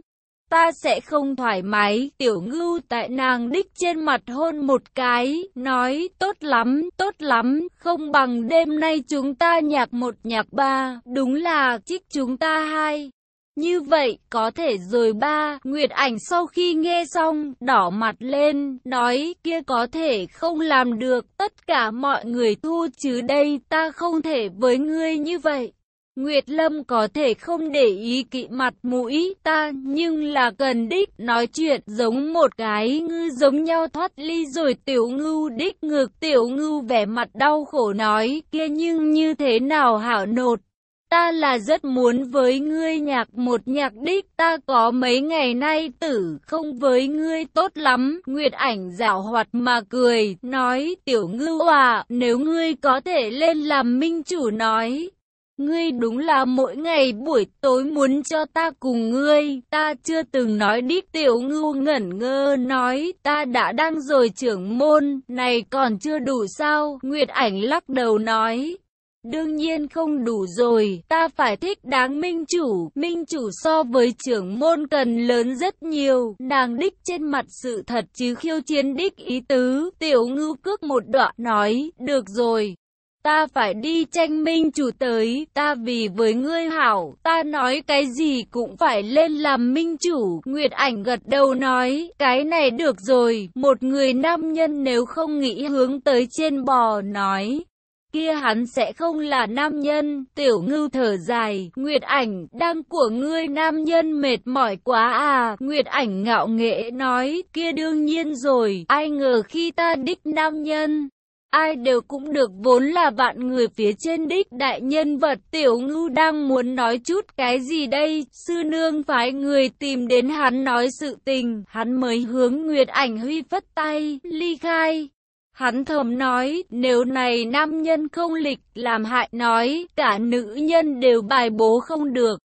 ta sẽ không thoải mái. Tiểu ngưu tại nàng đích trên mặt hôn một cái, nói tốt lắm, tốt lắm, không bằng đêm nay chúng ta nhạc một nhạc ba, đúng là chích chúng ta hai. Như vậy, có thể rồi ba, Nguyệt ảnh sau khi nghe xong, đỏ mặt lên, nói kia có thể không làm được, tất cả mọi người thu chứ đây, ta không thể với ngươi như vậy. Nguyệt Lâm có thể không để ý kỵ mặt mũi ta, nhưng là cần đích nói chuyện giống một cái ngư giống nhau thoát ly rồi tiểu ngưu đích ngược tiểu ngưu vẻ mặt đau khổ nói kia nhưng như thế nào hảo nột. Ta là rất muốn với ngươi nhạc một nhạc đích ta có mấy ngày nay tử không với ngươi tốt lắm. Nguyệt ảnh dạo hoạt mà cười, nói tiểu ngưu à, nếu ngươi có thể lên làm minh chủ nói. Ngươi đúng là mỗi ngày buổi tối muốn cho ta cùng ngươi, ta chưa từng nói đích tiểu ngưu ngẩn ngơ nói, ta đã đang rồi trưởng môn, này còn chưa đủ sao, Nguyệt ảnh lắc đầu nói. Đương nhiên không đủ rồi, ta phải thích đáng minh chủ, minh chủ so với trưởng môn cần lớn rất nhiều, nàng đích trên mặt sự thật chứ khiêu chiến đích ý tứ, tiểu ngưu cước một đoạn nói, được rồi, ta phải đi tranh minh chủ tới, ta vì với ngươi hảo, ta nói cái gì cũng phải lên làm minh chủ. Nguyệt ảnh gật đầu nói, cái này được rồi, một người nam nhân nếu không nghĩ hướng tới trên bò nói. Kia hắn sẽ không là nam nhân, tiểu ngưu thở dài, Nguyệt ảnh, đang của ngươi nam nhân mệt mỏi quá à, Nguyệt ảnh ngạo nghệ nói, kia đương nhiên rồi, ai ngờ khi ta đích nam nhân, Ai đều cũng được vốn là vạn người phía trên đích đại nhân vật tiểu ngưu đang muốn nói chút cái gì đây, sư nương phái người tìm đến hắn nói sự tình, hắn mới hướng Nguyệt ảnh huy phất tay, ly khai. Hắn thầm nói, nếu này nam nhân không lịch, làm hại nói, cả nữ nhân đều bài bố không được.